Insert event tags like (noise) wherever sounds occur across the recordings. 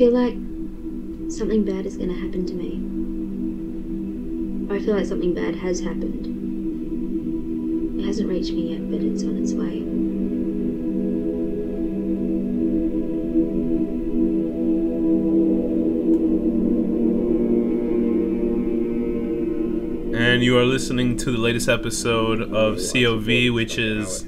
feel like something bad is going to happen to me. Or I feel like something bad has happened. It hasn't reached me yet, but it's on its way. And you are listening to the latest episode of COV, which is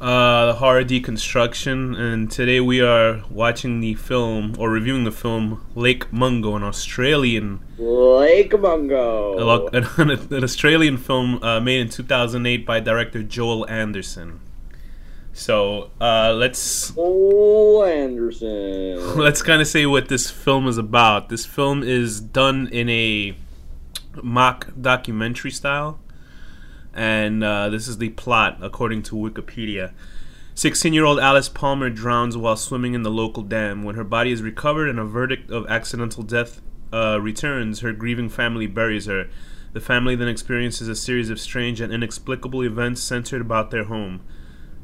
uh, horror deconstruction. And today we are watching the film or reviewing the film Lake Mungo, an Australian Lake Mungo. (laughs) an, an Australian film uh, made in 2008 by director Joel Anderson. So uh, let's Joel Anderson. (laughs) let's kind of say what this film is about. This film is done in a mock documentary style, and uh, this is the plot according to Wikipedia. 16 year old Alice Palmer drowns while swimming in the local dam. When her body is recovered and a verdict of accidental death uh, returns, her grieving family buries her. The family then experiences a series of strange and inexplicable events centered about their home.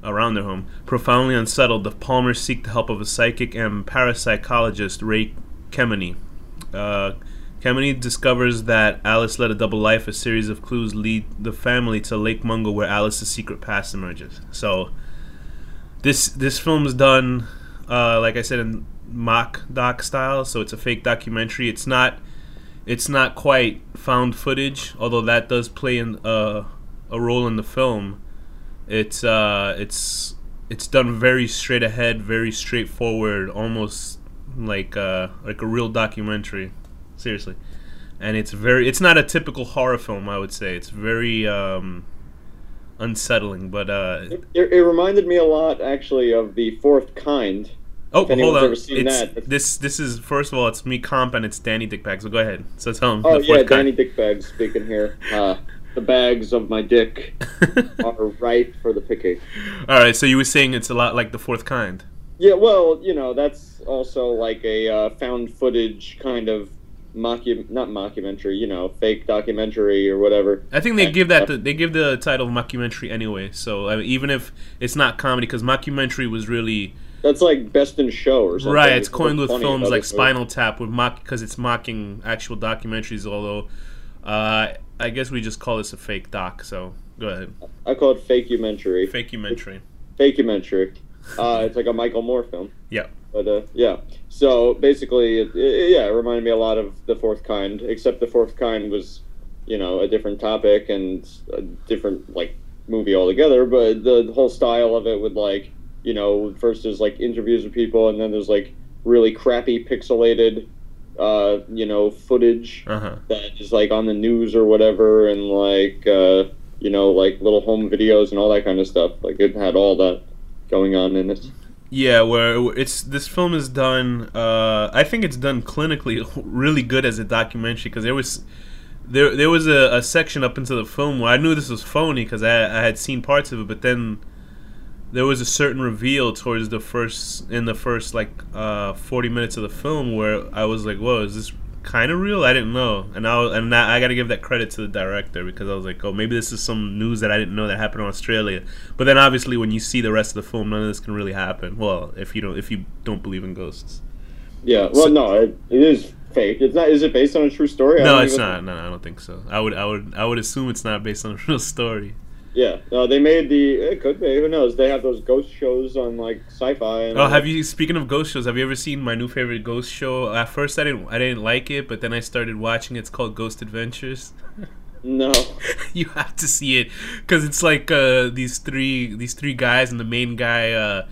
Around their home. Profoundly unsettled, the Palmers seek the help of a psychic and parapsychologist, Ray Kemeny. Uh, Kemeny discovers that Alice led a double life. A series of clues lead the family to Lake Mungo, where Alice's secret past emerges. So, this this film is done, uh, like I said, in mock doc style. So it's a fake documentary. It's not it's not quite found footage, although that does play in uh, a role in the film. It's uh, it's it's done very straight ahead, very straightforward, almost like uh, like a real documentary seriously. And it's very it's not a typical horror film, I would say. It's very um unsettling, but uh It, it reminded me a lot, actually, of the Fourth Kind. Oh, hold on. ever seen It's, that, this this is first of all, it's me Komp and it's Danny Dickbag. So go ahead. So tell him. Oh yeah, Danny. Dickbags speaking here. Uh, the bags of my dick (laughs) are ripe for the picking. all right. So you were saying it's a lot like the fourth kind. Yeah, well, you know, that's also like a uh, found footage kind of mockum not mockumentary, you know, fake documentary or whatever. I think they give that uh, the, they give the title mockumentary anyway. So I mean, even if it's not comedy, because mockumentary was really That's like Best in Show or something. Right, it's It's coined with films like. Spinal Tap with mock because it's mocking actual documentaries. Although, uh, I guess we just call this a fake doc. So go ahead, I call it fakeomentary. fakeomentary. Fakeomentary. Uh, it's like a Michael Moore film. Yeah. But uh, yeah, so basically, it, it, yeah, it reminded me a lot of the Fourth Kind, except the Fourth Kind was, you know, a different topic and a different like movie altogether. But the, the whole style of it would like, you know, first there's like interviews with people, and then there's like really crappy pixelated, uh, you know, footage Uh huh. that is like on the news or whatever, and like, uh, you know, like little home videos and all that kind of stuff. Like it had all that going on in it. Yeah, where it's this film is done. Uh, I think it's done clinically (laughs) really good as a documentary because there was there there was a, a section up into the film where I knew this was phony because I I had seen parts of it, but then there was a certain reveal towards the first in the first like uh, forty minutes of the film where I was like, "Whoa, is this kind of real?" I didn't know, and I was, and that, I got to give that credit to the director because I was like, "Oh, maybe this is some news that I didn't know that happened in Australia." But then obviously, when you see the rest of the film, none of this can really happen. Well, if you don't if you don't believe in ghosts. Yeah, well, So- no, it, it is fake. It's not. Is it based on a true story? No, it's not. No, no, I don't think so. I would, I would, I would assume it's not based on a real story. Yeah, no, they made the. It could be. Who knows? They have those ghost shows on like sci-fi. And Oh, have you? Speaking of ghost shows, have you ever seen my new favorite ghost show? At first, I didn't, I didn't like it, but then I started watching. It's called Ghost Adventures. No. (laughs) you have to see it because it's like uh, these three, these three guys, and the main guy. Uh,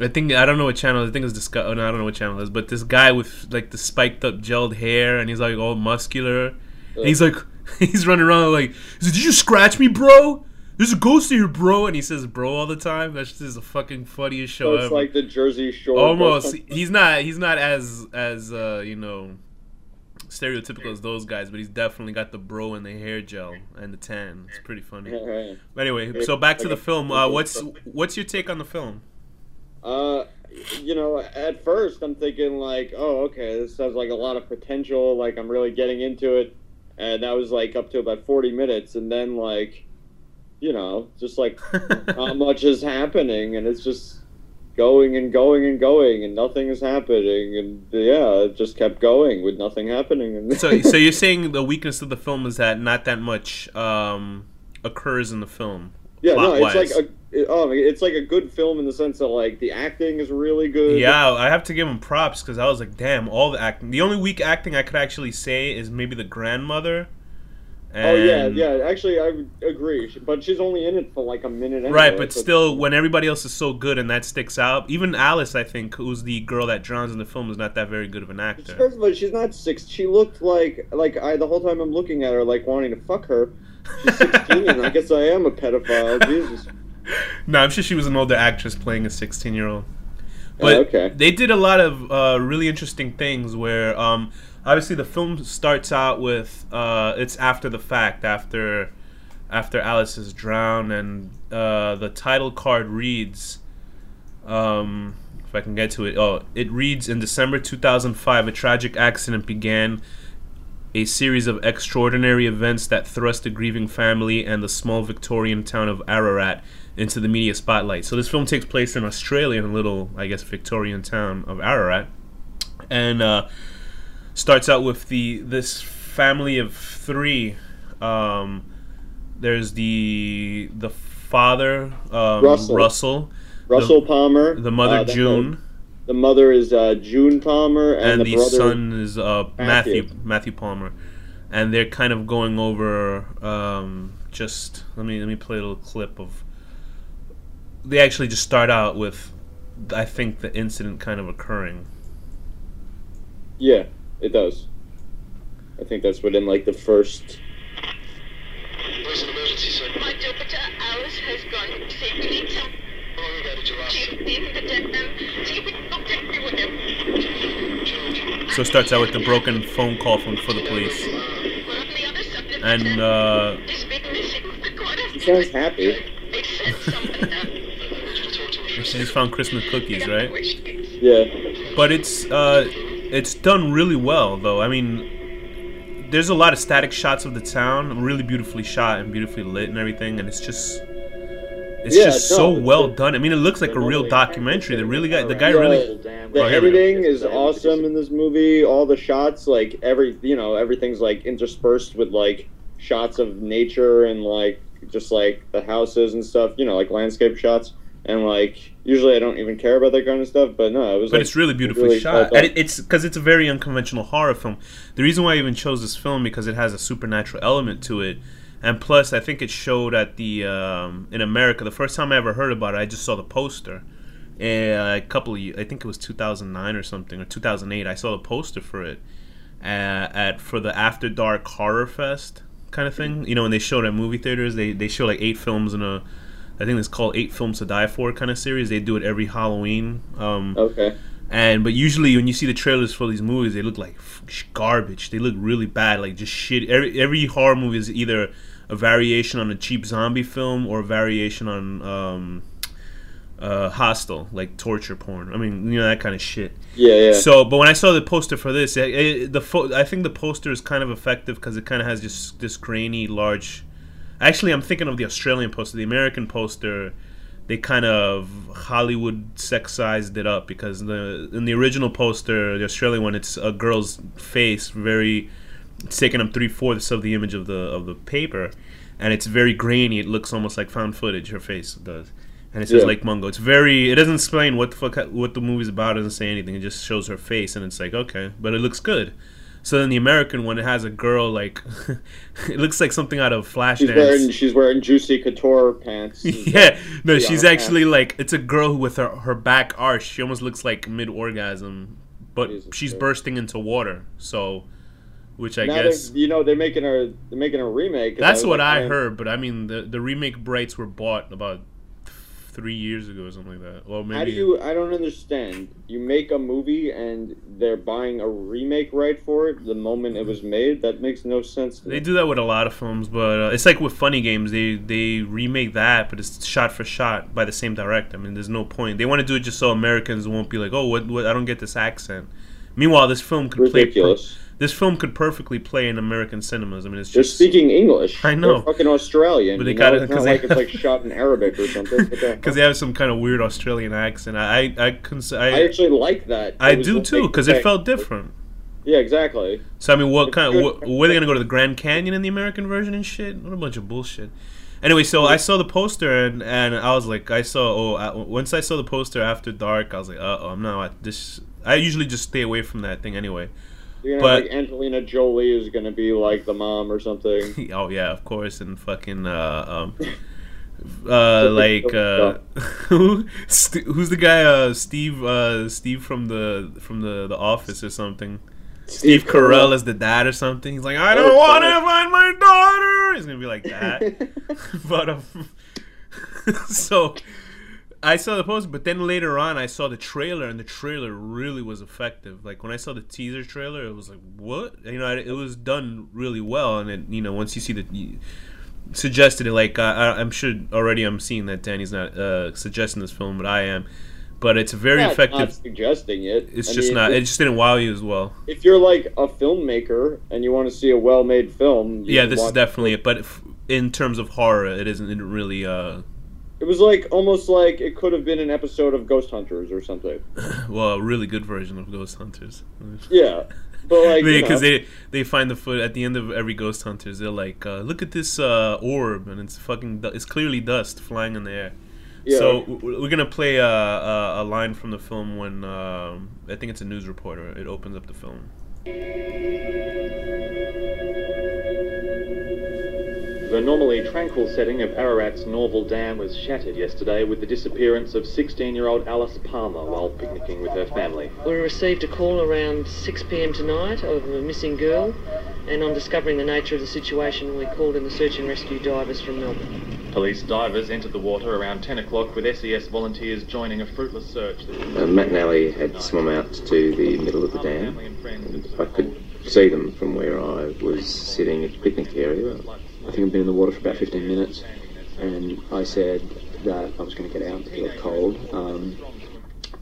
I think I don't know what channel. I think it's Disco- oh, no, I don't know what channel it is, but this guy with like the spiked up gelled hair, and he's like all muscular. And he's like, (laughs) he's running around like, "Did you scratch me, bro? There's a ghost here, bro." And he says "bro" all the time. That's just the fucking funniest show So it's ever. like the Jersey Shore. Almost. He's not. He's not as as uh, you know stereotypical as those guys, but he's definitely got the bro and the hair gel and the tan. It's pretty funny. (laughs) But anyway, so back to the film. Uh, what's (laughs) what's your take on the film? Uh, you know, at first I'm thinking like, oh, okay, this has like a lot of potential. Like I'm really getting into it, and that was like up to about 40 minutes, and then like, you know, just like (laughs) not much is happening, and it's just, going and going and going, and nothing is happening, and yeah, it just kept going with nothing happening. And (laughs) So, so you're saying the weakness of the film is that not that much um, occurs in the film. yeah, no, it's like a it, oh, it's like a good film in the sense that like the acting is really good. Yeah, I have to give him props because I was like, damn, all the acting. The only weak acting I could actually say is maybe the grandmother. Oh yeah, yeah. Actually, I agree, but she's only in it for like a minute. Anyway, Right, but so- still, when everybody else is so good and that sticks out, even Alice, I think, who's the girl that drowns in the film, is not that very good of an actor. First of all, she's not six. She looked like like I the whole time I'm looking at her like wanting to fuck her. She's 16, and I (laughs) guess I am a pedophile. Jesus. no, I'm sure she was an older actress playing a 16 year old. Oh, But okay. they did a lot of uh, really interesting things where um, obviously the film starts out with uh, it's after the fact, after after Alice is drowned, and uh, the title card reads. Um, if I can get to it, oh, it reads in December 2005, a tragic accident began a series of extraordinary events that thrust a grieving family and the small Victorian town of Ararat into the media spotlight. So this film takes place in Australia, in a little, I guess, Victorian town of Ararat, and uh, starts out with the this family of three. Um, there's the the father um, Russell. Russell, Russell Palmer. the mother uh, the- June, The, mother is uh, June Palmer, and, and, the, the, brother. son is uh, Matthew. Matthew. Matthew Palmer, and they're kind of going over. Um, just let me let me play a little clip of. They actually just start out with, I think the incident kind of occurring. Yeah, it does. I think that's within like the first. There's an emergency, sir. My daughter Alice has gone safely. Tell How long ago did you last she's see? in the den. She will not everywhere. George. So it starts out with the broken phone call from for the police, One on the other side of the and uh, is been missing for quite a She sounds happy. They sent someone down. I need you to talk to him. she just found Christmas cookies, right? Where she is. Yeah. but it's uh, it's done really well though. I mean, there's a lot of static shots of the town, really beautifully shot and beautifully lit and everything, and it's just it's Yeah, just no, so it's- well done. I mean, it looks like a real documentary. The really guy, the guy really. The Oh, here we go. editing is awesome in this movie. All the shots, like every, you know, everything's like interspersed with like shots of nature and like just like the houses and stuff. You know, like landscape shots. And like usually I don't even care about that kind of stuff, but no, it was. But like, it's really beautifully really shot, and it's because it's a very unconventional horror film. The reason why I even chose this film because it has a supernatural element to it, and plus I think it showed at the um, in America. The first time I ever heard about it, I just saw the poster. Uh, a couple of years, I think it was 2009 or something or 2008. I saw the poster for it uh, at for the After Dark Horror Fest kind of thing. You know, when they showed at movie theaters, they they show like eight films in a. I think it's called Eight Films to Die For kind of series. They do it every Halloween. Um, okay. and but usually when you see the trailers for these movies, they look like garbage. They look really bad, like just shit. Every every horror movie is either a variation on a cheap zombie film or a variation on um, uh, Hostel, like torture porn. I mean, you know that kind of shit. Yeah, yeah. So, but when I saw the poster for this, it, it, the fo- I think the poster is kind of effective because it kind of has just this grainy, large. Actually, I'm thinking of the Australian poster. The American poster, they kind of Hollywood sexized it up because the in the original poster, the Australian one, it's a girl's face, very. It's taking up three fourths of the image of the of the paper, and it's very grainy. It looks almost like found footage. Her face does and it says Yeah. Lake Mungo. It's very. It doesn't explain what the fuck what the movie's about. It doesn't say anything. It just shows her face, and it's like okay, but it looks good. So then the American one, it has a girl like, (laughs) it looks like something out of she's wearing Flashdance. she's wearing juicy couture pants. (laughs) yeah, no, she's actually like it's a girl with her her back arched. She almost looks like mid orgasm, but Jesus she's bursting into water. So, which I now guess you know they're making a they're making a remake. that's was what like, I heard. But I mean, the the remake rights were bought about three years ago or something like that. Well, maybe How do you? I don't understand. You make a movie and they're buying a remake right for it the moment it was made. That makes no sense. They me. do that with a lot of films, but uh, it's like with Funny Games. They they remake that, but it's shot for shot by the same director. I mean, there's no point. They want to do it just so Americans won't be like, oh, what, what I don't get this accent. Meanwhile, this film could play. Per- ridiculous. This film could perfectly play in American cinemas. I mean, it's They're just speaking English. I know. They're fucking Australian. But they got it It's not 'cause they- like it's like (laughs) shot in Arabic or something. Because (laughs) they have some kind of weird Australian accent. I I I, cons- I I, actually like that. I do too because it felt different. Yeah, exactly. So I mean, what kind? good. What, were they gonna go to the Grand Canyon in the American version and shit? What a bunch of bullshit. Anyway, so I saw the poster and, and I was like, I saw oh, I, once I saw the poster after dark, I was like, uh oh, I'm not this. I usually just stay away from that thing anyway. You're gonna But- have, like Angelina Jolie is gonna be like the mom or something. (laughs) oh yeah, of course, and fucking uh, um, (laughs) uh, like uh, (laughs) who St- who's the guy? Uh, Steve uh, Steve from the from the the Office or something. Steve Carell as the dad or something. He's like, I don't Oh, want to find my daughter. He's gonna be like that. but um, so I saw the post, but then later on I saw the trailer, and the trailer really was effective. Like when I saw the teaser trailer, it was like, what? You know, it was done really well, and it, you know, once you see the. You, suggested it like uh, I, I'm sure already I'm seeing that Danny's not uh, suggesting this film, but I am. But it's very Not- effective. Not suggesting it. it's I just mean, not. It just didn't wow you as well. if you're like a filmmaker and you want to see a well-made film, you Yeah, this is definitely it. But if, in terms of horror, it isn't it really. Uh, It was like almost like it could have been an episode of Ghost Hunters or something. (laughs) well, a really good version of Ghost Hunters. Yeah, but like (laughs) you because know, they they find the foot at the end of every Ghost Hunters. They're like, uh, look at this uh, orb, and it's fucking. It's clearly dust flying in the air. yeah. So we're gonna play a, a, a line from the film when um, I think it's a news reporter. It opens up the film. The normally tranquil setting of Ararat's Norval Dam was shattered yesterday with the disappearance of 16-year-old Alice Palmer while picnicking with her family. We received a call around 6 pm tonight of a missing girl, and on discovering the nature of the situation, we called in the search and rescue divers from Melbourne. Police divers entered the water around 10 o'clock with SES volunteers joining a fruitless search. Uh, Matt and Ali had swum out to the middle of the dam. I could see them from where I was sitting at the picnic area. I think I'd been in the water for about 15 minutes, and I said that I was going to get out. Because it got cold, um,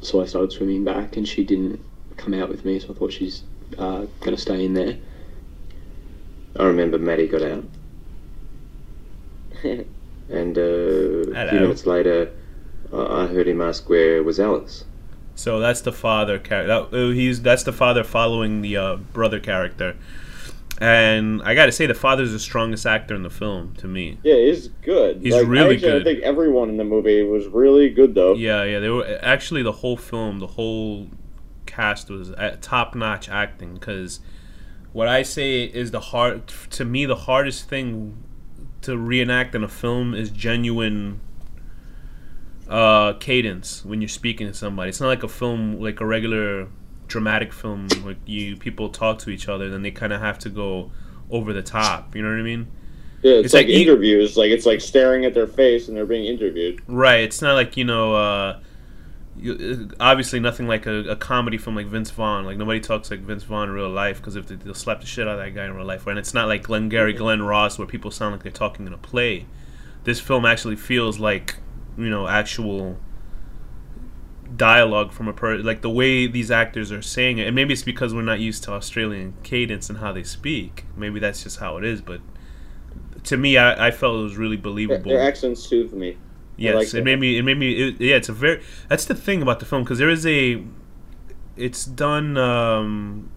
so I started swimming back, and she didn't come out with me, so I thought she's uh, going to stay in there. I remember Maddie got out, (laughs) and uh, a few minutes later, I I heard him ask where was Alice. So that's the father character. That, uh, he's that's the father following the uh, brother character. And I got to say, the father's the strongest actor in the film to me. yeah, he's good. He's Like, really actually, good. I think everyone in the movie was really good though. Yeah, yeah. They were actually the whole film, the whole cast was top notch acting. Because what I say is the hard to me the hardest thing to reenact in a film is genuine uh, cadence when you're speaking to somebody. It's not like a film, like a regular dramatic film, like you people talk to each other, then they kind of have to go over the top. You know what I mean? Yeah, it's, It's like, like interviews. Like it's like staring at their face and they're being interviewed. Right. It's not like you know. Uh, you, obviously, nothing like a, a comedy film like Vince Vaughn. Like nobody talks like Vince Vaughn in real life because if they, they'll slap the shit out of that guy in real life. And it's not like Glengarry Glen Ross where people sound like they're talking in a play. This film actually feels like you know actual dialogue from a per like the way these actors are saying it and maybe it's because we're not used to australian cadence and how they speak maybe that's just how it is but to me i, I felt it was really believable their accents soothe me. Yes, like it made me. It made me. It, yeah, it's a very. That's the thing about the film because there is a. It's done um,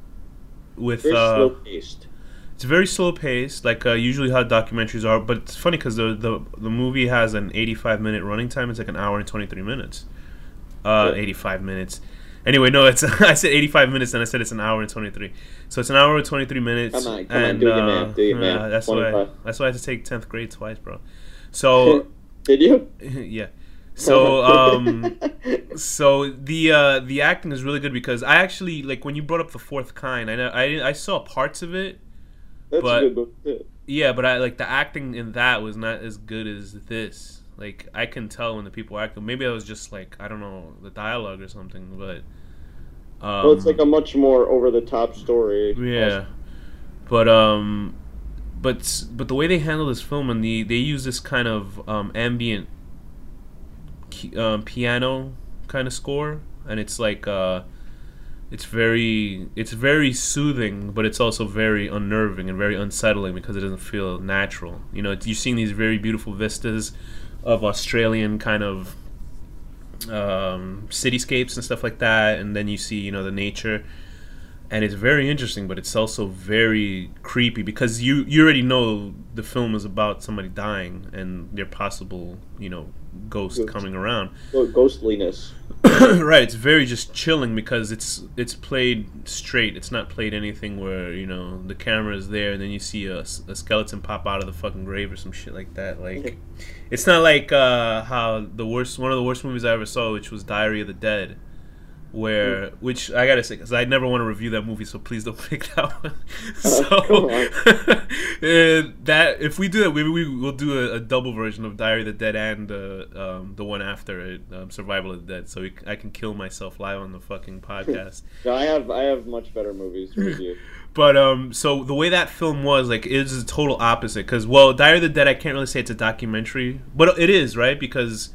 with. Very Uh, slow paced. it's very slow paced, like uh, usually how documentaries are. But it's funny because the, the the movie has an eighty five minute running time. It's like an hour and twenty three minutes. Uh, Yeah. eighty five minutes. Anyway, no, it's (laughs) I said eighty five minutes, and I said it's an hour and twenty three. So it's an hour and twenty three minutes. Come on, come on, and, do your uh, math, do your math. That's why. 25. That's why I had to take tenth grade twice, bro. So (laughs) Did you? (laughs) yeah. So um so the uh the acting is really good because I actually like when you brought up the fourth kind, I know I I saw parts of it. That's But- a good book. too. Yeah, but I like the acting in that was not as good as this. Like I can tell when the people acted. Maybe I was just like I don't know the dialogue or something, but um, well, it's like a much more over the top story. yeah, but um, but but the way they handle this film and the they use this kind of um, ambient um, piano kind of score, and it's like uh, it's very it's very soothing, but it's also very unnerving and very unsettling because it doesn't feel natural. You know, you're seeing these very beautiful vistas of Australian kind of um, cityscapes and stuff like that, and then you see you know the nature, and it's very interesting, but it's also very creepy because you you already know the film is about somebody dying and their possible you know ghost Ghost. coming around. Ghostliness. (coughs) right, it's very just chilling because it's it's played straight. It's not played anything where you know the camera is there and then you see a skeleton pop out of the fucking grave or some shit like that. Like, it's not like uh, how the worst one of the worst movies I ever saw, which was Diary of the Dead, where which I gotta say because I never want to review that movie, so please don't (laughs) pick that one. (laughs) so come on. uh, (laughs) that if we do that, maybe we will do a, a double version of Diary of the Dead and uh, um, the one after it, um, Survival of the Dead, so we, I can kill myself live on the fucking podcast. No, I have I have much better movies to review. But um, so the way that film was, like, it is a total opposite. Because well, Diary of the Dead, I can't really say it's a documentary, but it is right because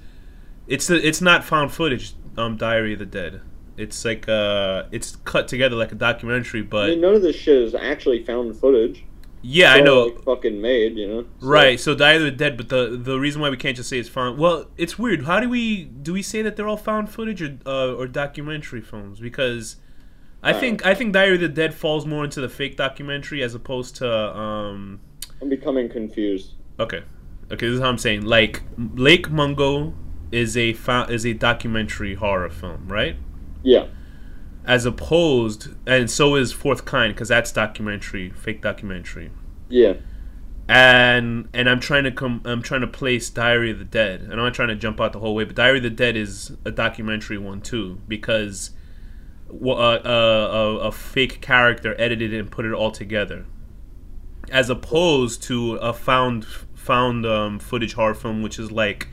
it's the, it's not found footage. Um, Diary of the Dead. It's like uh, it's cut together like a documentary, I but mean, none of this shit is actually found footage. yeah, I know. like, fucking made, you know. So- Right, so Diary of the Dead, but the the reason why we can't just say it's found well, it's weird. How do we do we say that they're all found footage or uh, or documentary films? Because I Uh, think I think Diary of the Dead falls more into the fake documentary as opposed to um I'm becoming confused. okay okay this is how I'm saying like Lake Mungo is a fo- is a documentary horror film, right? Yeah. As opposed, and so is Fourth Kind because that's documentary, fake documentary. Yeah. and and I'm trying to come I'm trying to place Diary of the Dead. And I'm not trying to jump out the whole way, but Diary of the Dead is a documentary one too because wha- uh, uh, a, a fake character edited it and put it all together, as opposed to a found found um, footage horror film, which is like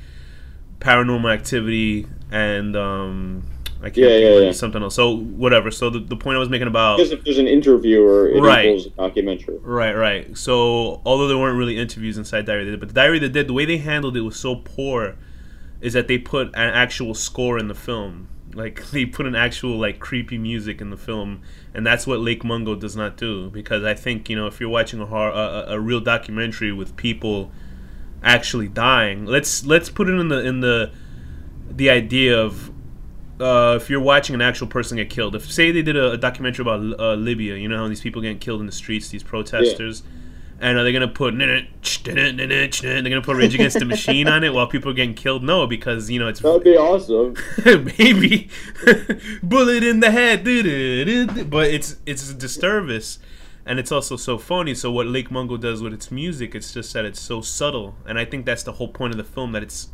Paranormal Activity and um, I can't Yeah, yeah, yeah. something else. So whatever. So the, the point I was making about Because if there's an interviewer, it Right. equals a documentary. Right, right. So although there weren't really interviews inside Diary the but the Diary the Dead, the way they handled it was so poor, is that they put an actual score in the film. Like (laughs) they put an actual like creepy music in the film, and that's what Lake Mungo does not do. Because I think you know if you're watching a horror, a a real documentary with people actually dying, let's let's put it in the in the the idea of uh, if you're watching an actual person get killed, if say they did a, a documentary about uh, Libya, you know how these people getting killed in the streets, these protesters, and are they gonna put they're gonna put Rage Against the Machine on it while people are getting killed? No, because you know it's That would be awesome. (laughs) maybe (laughs) bullet in the head, but it's it's a disservice. And it's also so funny. So what Lake Mungo does with its music, it's just that it's so subtle, and I think that's the whole point of the film. That it's,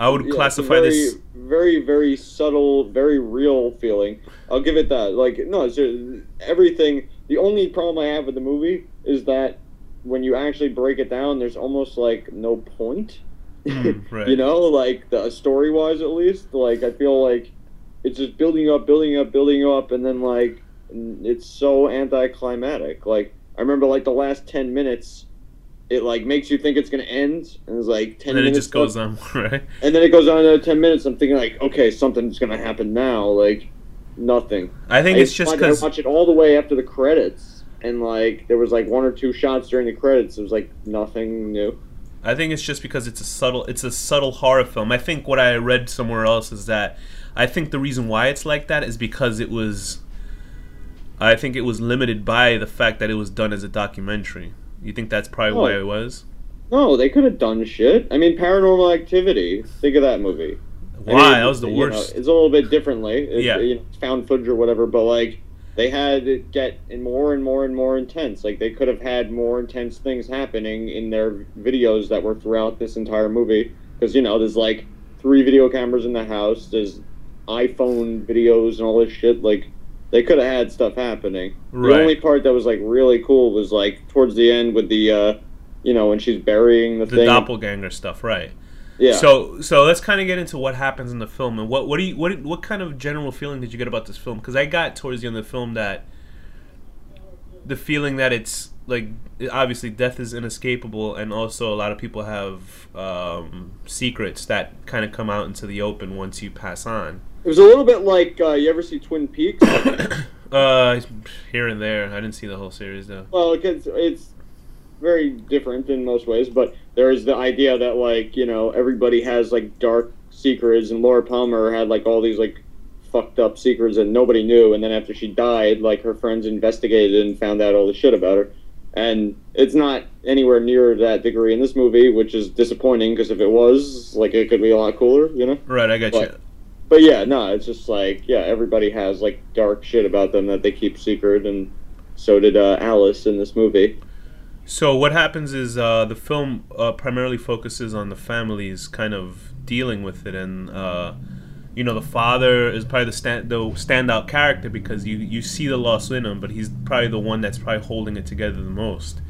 I would Yeah, classify very, this very, very subtle, very real feeling. I'll give it that. Like, no, it's just, everything. The only problem I have with the movie is that when you actually break it down, there's almost like no point. Mm, (laughs) right. you know, like the story wise, at least. Like, I feel like it's just building up, building up, building up, and then like it's so anticlimactic. Like, I remember like the last ten minutes. It like makes you think it's gonna end, and it's like ten and then it minutes just goes on, (laughs) right? And then it goes on another ten minutes. I'm thinking like, okay, something's gonna happen now. Like, nothing. I think I it's just watch- I because watch it all the way after the credits, and like there was like one or two shots during the credits. It was like nothing new. I think it's just because it's a subtle it's a subtle horror film. I think what I read somewhere else is that I think the reason why it's like that is because it was I think it was limited by the fact that it was done as a documentary. You think that's probably oh. why Oh. it was? No, they could have done shit. I mean, Paranormal Activity. Think of that movie. I Why? mean, that was the you know, worst. it's a little bit differently. It's, Yeah. you know, found footage or whatever, but like they had it get in more and more and more intense. Like they could have had more intense things happening in their videos that were throughout this entire movie. Because you know, there's like three video cameras in the house. There's iPhone videos and all this shit. Like they could have had stuff happening. Right. The only part that was like really cool was like towards the end with the, uh, you know, when she's burying the, the thing. doppelganger stuff, right? yeah. So so let's kind of get into what happens in the film and what what do you what what kind of general feeling did you get about this film? Because I got towards the end of the film that the feeling that it's like obviously death is inescapable and also a lot of people have um, secrets that kind of come out into the open once you pass on It was a little bit like uh, you ever see Twin Peaks? (coughs) Uh, here and there. I didn't see the whole series though. well, it's it's very different in most ways, but there is the idea that like you know everybody has like dark secrets, and Laura Palmer had like all these like fucked up secrets that nobody knew, and then after she died, like her friends investigated and found out all the shit about her. And it's not anywhere near that degree in this movie, which is disappointing because if it was, like, it could be a lot cooler, you know. Right, I got But- you. But yeah, no, it's just like yeah, everybody has like dark shit about them that they keep secret, and so did uh, Alice in this movie. So what happens is uh, the film uh, primarily focuses on the families kind of dealing with it, and uh, you know the father is probably the stand the standout character because you you see the loss in him, but he's probably the one that's probably holding it together the most.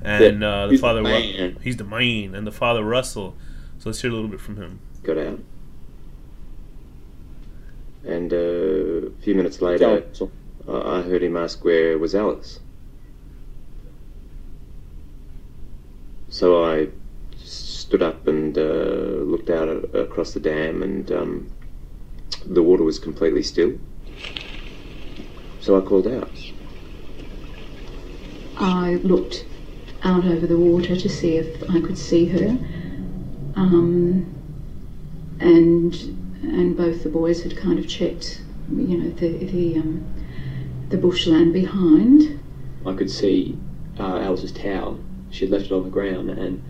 And uh, the he's the father, Ru- he's the main, and the father Russell. So let's hear a little bit from him. Go out. And uh, a few minutes later, So, I I heard him ask where was Alice. So I stood up and uh, looked out across the dam, and um, the water was completely still. So I called out. I looked out over the water to see if I could see her. Um, and and both the boys had kind of checked, you know, the the um, the bushland behind. I could see uh, Alice's towel. She had left it on the ground, and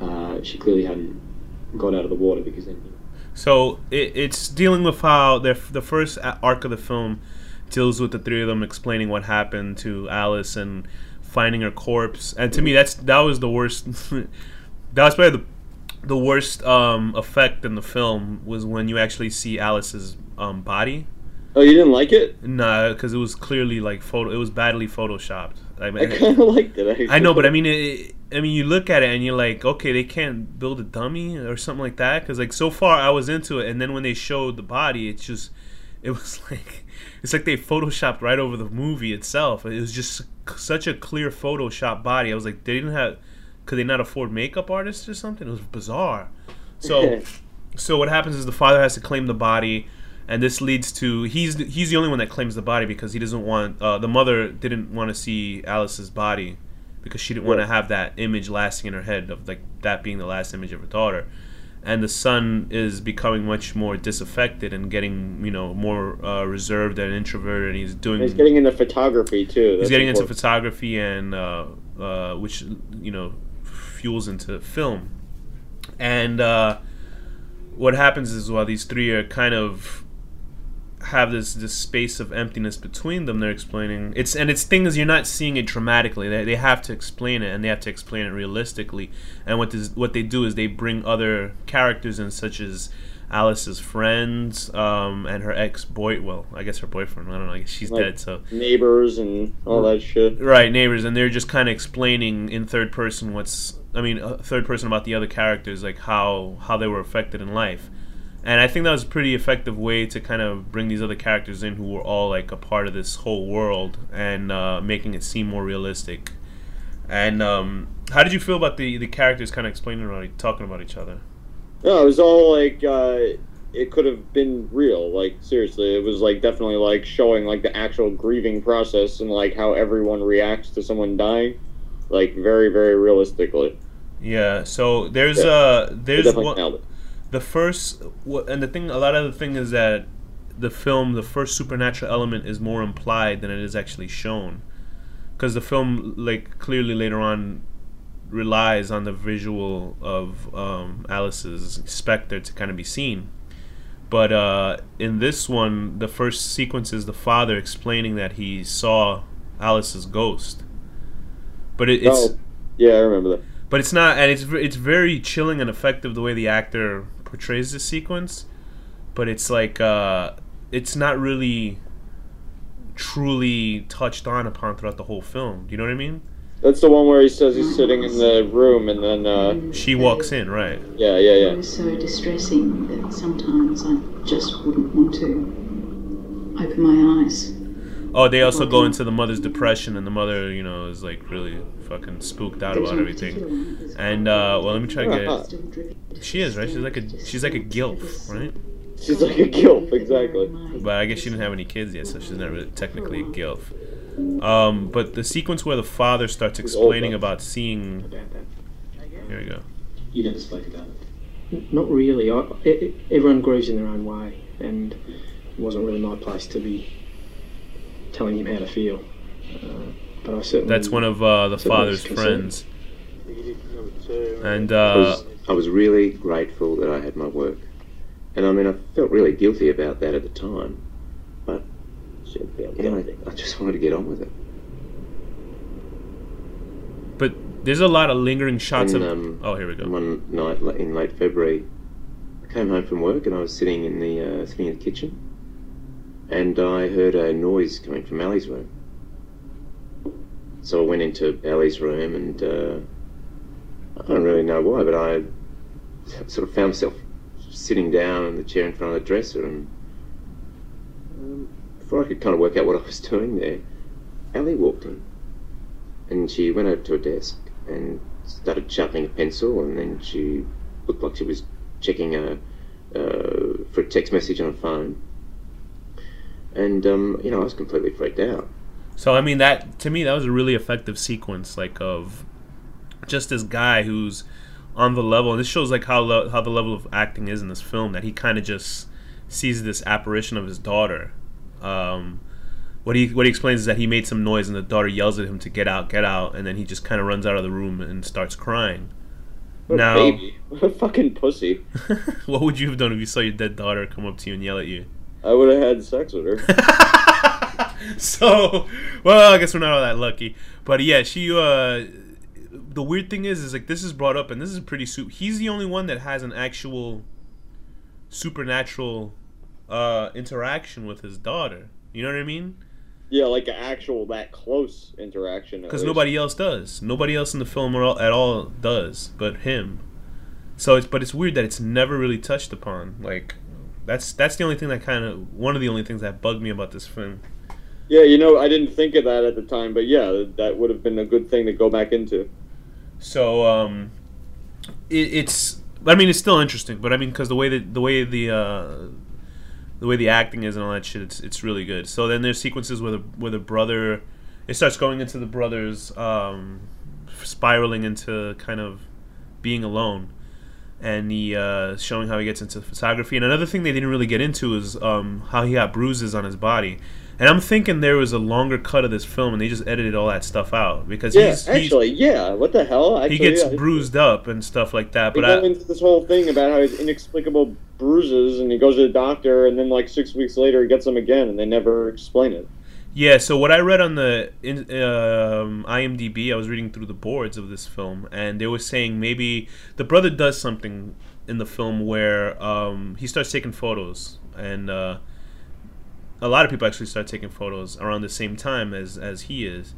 uh, she clearly hadn't got out of the water because then. So it, it's dealing with how the the first arc of the film deals with the three of them explaining what happened to Alice and finding her corpse. And to me, that's that was the worst. (laughs) that was probably the the worst um, effect in the film was when you actually see Alice's um, body. oh, you didn't like it? Nah, because it was clearly like photo. It was badly photoshopped. I I kind of liked it. Actually. I know, but I mean, it, I mean, you look at it and you're like, okay, they can't build a dummy or something like that. Because like so far, I was into it, and then when they showed the body, it's just, it was (laughs) like, it's like they photoshopped right over the movie itself. It was just such a clear Photoshop body. I was like, they didn't have, could they not afford makeup artists or something? It was bizarre. (laughs) So, so what happens is the father has to claim the body. And this leads to he's he's the only one that claims the body because he doesn't want uh, the mother didn't want to see Alice's body because she didn't want to have that image lasting in her head of like that being the last image of her daughter and the son is becoming much more disaffected and getting you know more uh, reserved and introverted and he's doing He's getting into photography too. he's getting into photography and uh, uh, which you know fuels into film. And uh, what happens is while these three are kind of have this this space of emptiness between them they're explaining it's and it's thing is you're not seeing it dramatically. They, they have to explain it and they have to explain it realistically. And what this what they do is they bring other characters in such as Alice's friends um, and her ex boy well I guess her boyfriend I don't know I guess she's Like- dead so. neighbors and all that shit. right neighbors and they're just kind of explaining in third person what's i mean uh, third person about the other characters like how how they were affected in life and i think that was a pretty effective way to kind of bring these other characters in who were all like a part of this whole world and uh, making it seem more realistic and um, how did you feel about the the characters kind of explaining about talking about each other No, it was all like uh, it could have been real. Like seriously, it was like definitely like showing like the actual grieving process and like how everyone reacts to someone dying, like very very realistically. Yeah so there's Yeah. uh there's one, the first and the thing a lot of the thing is that the film the first supernatural element is more implied than it is actually shown because the film like clearly later on relies on the visual of um, alice's specter to kind of be seen but uh, in this one the first sequence is the father explaining that he saw alice's ghost but it, it's oh, yeah, I remember that. But it's not and it's it's very chilling and effective the way the actor portrays the sequence but it's like uh it's not really truly touched on upon throughout the whole film do you know what i mean That's the one where he says he's sitting in the room and then uh, she walks in right yeah yeah yeah. It yeah. was so distressing that sometimes I just wouldn't want to open my eyes. Oh they also go into the mother's depression and the mother you know is like really fucking spooked out about everything particular one that's and uh well let me try to get Uh-huh. still dripping. she is right she's like a she's like a gilf right She's like a gilf, exactly. But I guess she didn't have any kids yet, so she's not really technically a gilf. Um, but the sequence where the father starts explaining about seeing. About that. Here we go. You never spoke about it. Not really. I, e- everyone grieves in their own way, and it wasn't really my place to be telling him how to feel. Uh, but I certainly. That's one of uh, the father's friends. And I uh, was, I was really grateful that I had my work. And I mean, I felt really guilty about that at the time. But you know, I, I just (laughs) wanted to get on with it. but there's a lot of lingering shots And, of. um, oh, here we go. One night in late February, I came home from work and I was sitting in the uh, sitting in the kitchen, and I heard a noise coming from Ali's room. So I went into Ali's room and uh, I don't really know why, but I sort of found myself sitting down in the chair in front of the dresser, and um, before I could kind of work out what (laughs) I was doing there, Ali walked in, and she went over to her desk and started sharpening a pencil, and then she looked like she was checking a uh, for a text message on a phone. And um, you know, I was completely freaked out. So I mean that to me that was a really effective sequence, like of just this guy who's on the level, and this shows like how lo- how the level of acting is in this film. That he kind of just sees this apparition of his daughter. Um, what he what he explains is that he made some noise, and the daughter yells at him to get out, get out, and then he just kind of runs out of the room and starts crying. What a Now- baby. (laughs) What a fucking pussy. (laughs) what would you have done if you saw your dead daughter come up to you and yell at you? I would have had sex with her. (laughs) so, well, I guess we're not all that lucky. But yeah, she. uh The weird thing is, is like this is brought up, and this is pretty. Su- he's the only one that has an actual supernatural uh interaction with his daughter. You know what I mean? yeah, like an actual that close interaction. Because nobody else does. Nobody else in the film at all, at all does, but him. So it's but it's weird that it's never really touched upon. Like that's that's the only thing that kind of one of the only things that bugged me about this film. Yeah, you know, I didn't think of that at the time, but yeah, that would have been a good thing to go back into. So um, it, it's. I mean, it's still interesting, but I mean, because the way that the way the uh, the way the acting is and all that shit, it's it's really good. So then there's sequences where the where the brother, it starts going into the brothers um, spiraling into kind of being alone, and he uh, showing how he gets into photography. And another thing they didn't really get into is um, how he got bruises on his body. And I'm thinking there was a longer cut of this film, and they just edited all that stuff out because Yeah, he's, he's actually, yeah. What the hell? Actually, he gets yeah. bruised up and stuff like that. But go I, into this whole thing about how he's inexplicable bruises, and he goes to the doctor, and then like six weeks later, he gets them again, and they never explain it. Yeah, so what I read on the um, IMDb, I was reading through the boards of this film, and they were saying maybe the brother does something in the film where um, he starts taking photos, and uh, a lot of people actually start taking photos around the same time as as he is,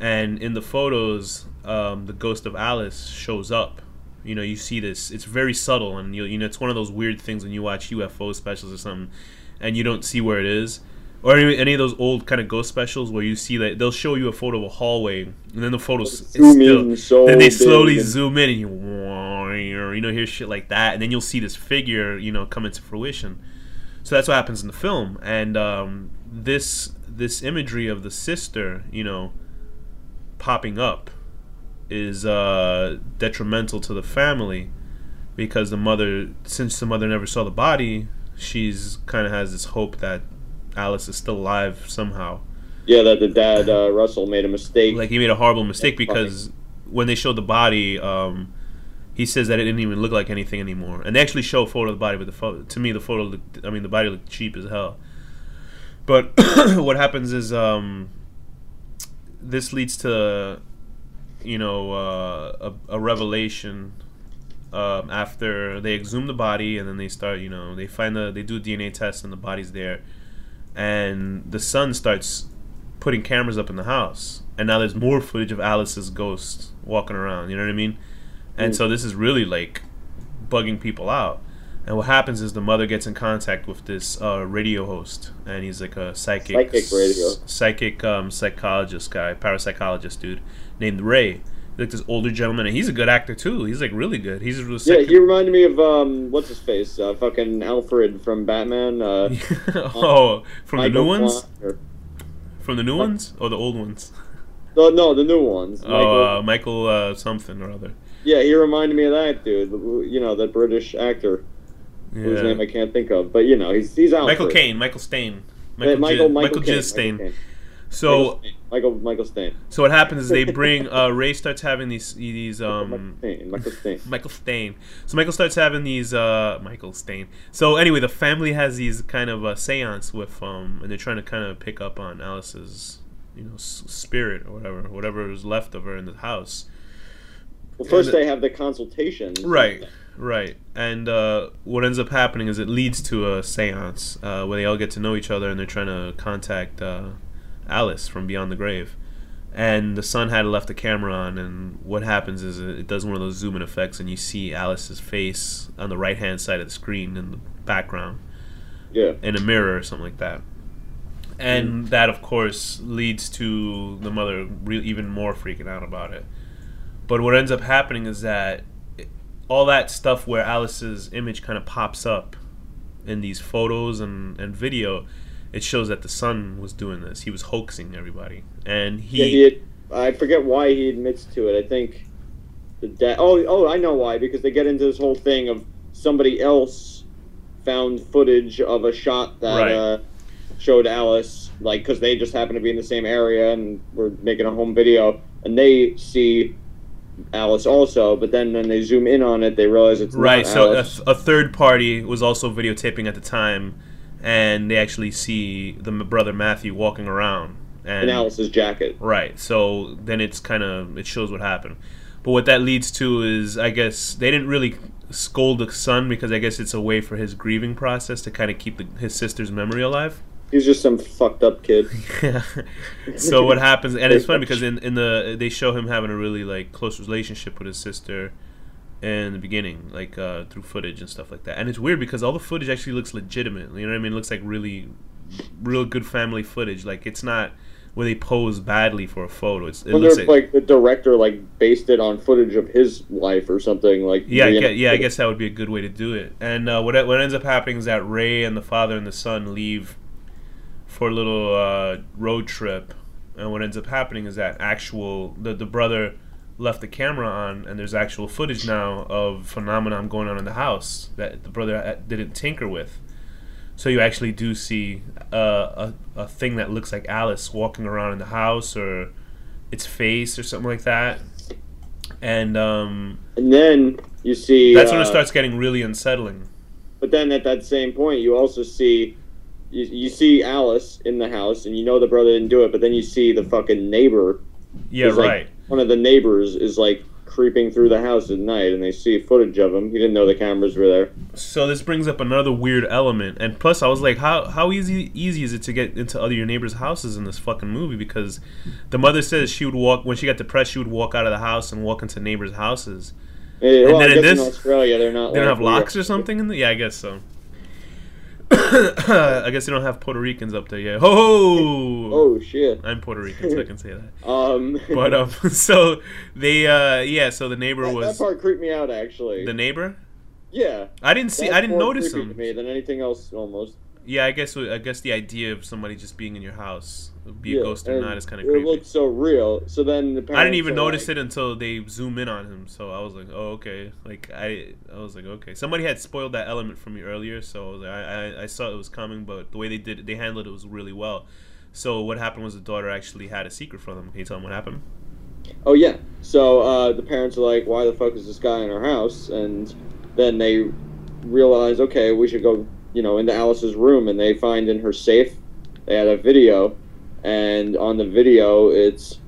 and in the photos, um, the ghost of Alice shows up. You know, you see this. It's very subtle, and you you know, it's one of those weird things when you watch UFO specials or something, and you don't see where it is, or any, any of those old kind of ghost specials where you see that they'll show you a photo of a hallway, and then the photos Zoom still, so then they slowly zoom in, and you you know hear shit like that, and then you'll see this figure you know come into fruition. So that's what happens in the film, and um, this this imagery of the sister, you know, popping up, is uh, detrimental to the family because the mother, since the mother never saw the body, she's kind of has this hope that Alice is still alive somehow. Yeah, that the dad uh, Russell made a mistake. Like he made a horrible mistake That's funny. because when they showed the body, um, he says that it didn't even look like anything anymore. And they actually show a photo of the body, but the photo, to me, the photo, looked, I mean, the body looked cheap as hell. But (coughs) what happens is um, this leads to, you know, uh, a, a revelation um, after they exhume the body and then they start, you know, they find the, they do a DNA test and the body's there. And the son starts putting cameras up in the house, and now there's more footage of Alice's ghost walking around. You know what I mean? And Mm. so this is really like bugging people out. And what happens is the mother gets in contact with this uh, radio host, and he's like a psychic, Psychic radio. psychic um, psychologist guy, parapsychologist dude named Ray. Like this older gentleman, and he's a good actor too. He's like really good. He's the Yeah, he reminded me of um, what's his face, uh, fucking Alfred from Batman. Uh, (laughs) oh, from the new ones, or- from the new ones, or the old ones. no, no, the new ones. Oh, uh, Michael uh, something or other. Yeah, he reminded me of that dude. You know, that British actor whose name I can't think of. But you know, he's he's Alfred. Michael Caine, Michael Stain, Michael Michael Michael, Michael Caine. Stain. So Michael Michael Stain. so what happens is they (laughs) bring uh, Ray starts having these these um Michael Stain. (laughs) Michael Stain. So Michael starts having these uh Michael Stain. So anyway, the family has these kind of uh, seance with um and they're trying to kind of pick up on Alice's you know spirit or whatever whatever is left of her in the house. Well, first they have the consultation. Right, right. And uh, what ends up happening is it leads to a seance uh, where they all get to know each other and they're trying to contact uh, Alice from beyond the grave. And the son had left the camera on, and what happens is it does one of those zoom in effects, and you see Alice's face on the right hand side of the screen in the background Yeah. in a mirror or something like that. And mm. that, of course, leads to the mother re- even more freaking out about it. But what ends up happening is that it- all that stuff where Alice's image kind of pops up in these photos and, and video, it shows that the son was doing this. He was hoaxing everybody. And he. yeah, he had, I forget why he admits to it. I think the dad. Oh, oh, I know why. Because they get into this whole thing of somebody else found footage of a shot that Right. uh, showed Alice, like, because they just happen to be in the same area and were making a home video, and they see Alice also. But then when they zoom in on it, they realize it's Right, so a, a third party was also videotaping at the time, and they actually see the brother Matthew walking around. And Alice's jacket. Right. So then it's kind of it shows what happened. But what that leads to is I guess they didn't really scold the son because I guess it's a way for his grieving process to kind of keep the, his sister's memory alive. He's just some fucked up kid. (laughs) (laughs) so what happens and it's funny (laughs) because in, in the they show him having a really like close relationship with his sister in the beginning like uh, through footage and stuff like that and it's weird because all the footage actually looks legitimate you know what i mean it looks like really real good family footage like it's not where they pose badly for a photo it's, it I looks like, like the director like based it on footage of his life or something like. yeah, I guess, yeah, I guess that would be a good way to do it. And uh, what what ends up happening is that Ray and the father and the son leave for a little uh, road trip, and what ends up happening is that actual the the brother left the camera on, and there's actual footage now of phenomenon going on in the house that the brother uh, didn't tinker with. So you actually do see uh, a a thing that looks like Alice walking around in the house, or its face, or something like that. And um, And then you see. that's when uh, it starts getting really unsettling. But then at that same point, you also see. You, you see Alice in the house, and you know the brother didn't do it. But then you see the fucking neighbor. Yeah, It's like right. One of the neighbors is like creeping through the house at night, and they see footage of him. He didn't know the cameras were there. So this brings up another weird element, and plus I was like, how how easy easy is it to get into other your neighbors' houses in this fucking movie? Because the mother says she would walk when she got depressed, she would walk out of the house and walk into neighbors' houses. Eh, And well, then in this- in Australia, they're not. They don't have locks or something in the yeah, I guess so. (coughs) I guess they don't have Puerto Ricans up there yet. Ho ho! Oh shit! I'm Puerto Rican, so I can say that. (laughs) Um, But um, (laughs) so they uh, yeah, so the neighbor that, that was part creeped me out actually. the neighbor. yeah, I didn't see. I didn't notice him. to me than anything else almost. Yeah, I guess I guess the idea of somebody just being in your house, be a ghost or not, is kind of creepy. It looks so real. So then the I didn't even notice like- it until they zoom in on him. So I was like, oh okay. Like I I was like, okay. Somebody had spoiled that element for me earlier, so I, was like, I, I I saw it was coming, but the way they did it, they handled it was really well. So what happened was the daughter actually had a secret from them. Can you tell them what happened? Oh yeah. So uh, the parents are like, "Why the fuck is this guy in our house?" And then they realize, okay, we should go, you know, into Alice's room, and they find in her safe they had a video, and on the video it's.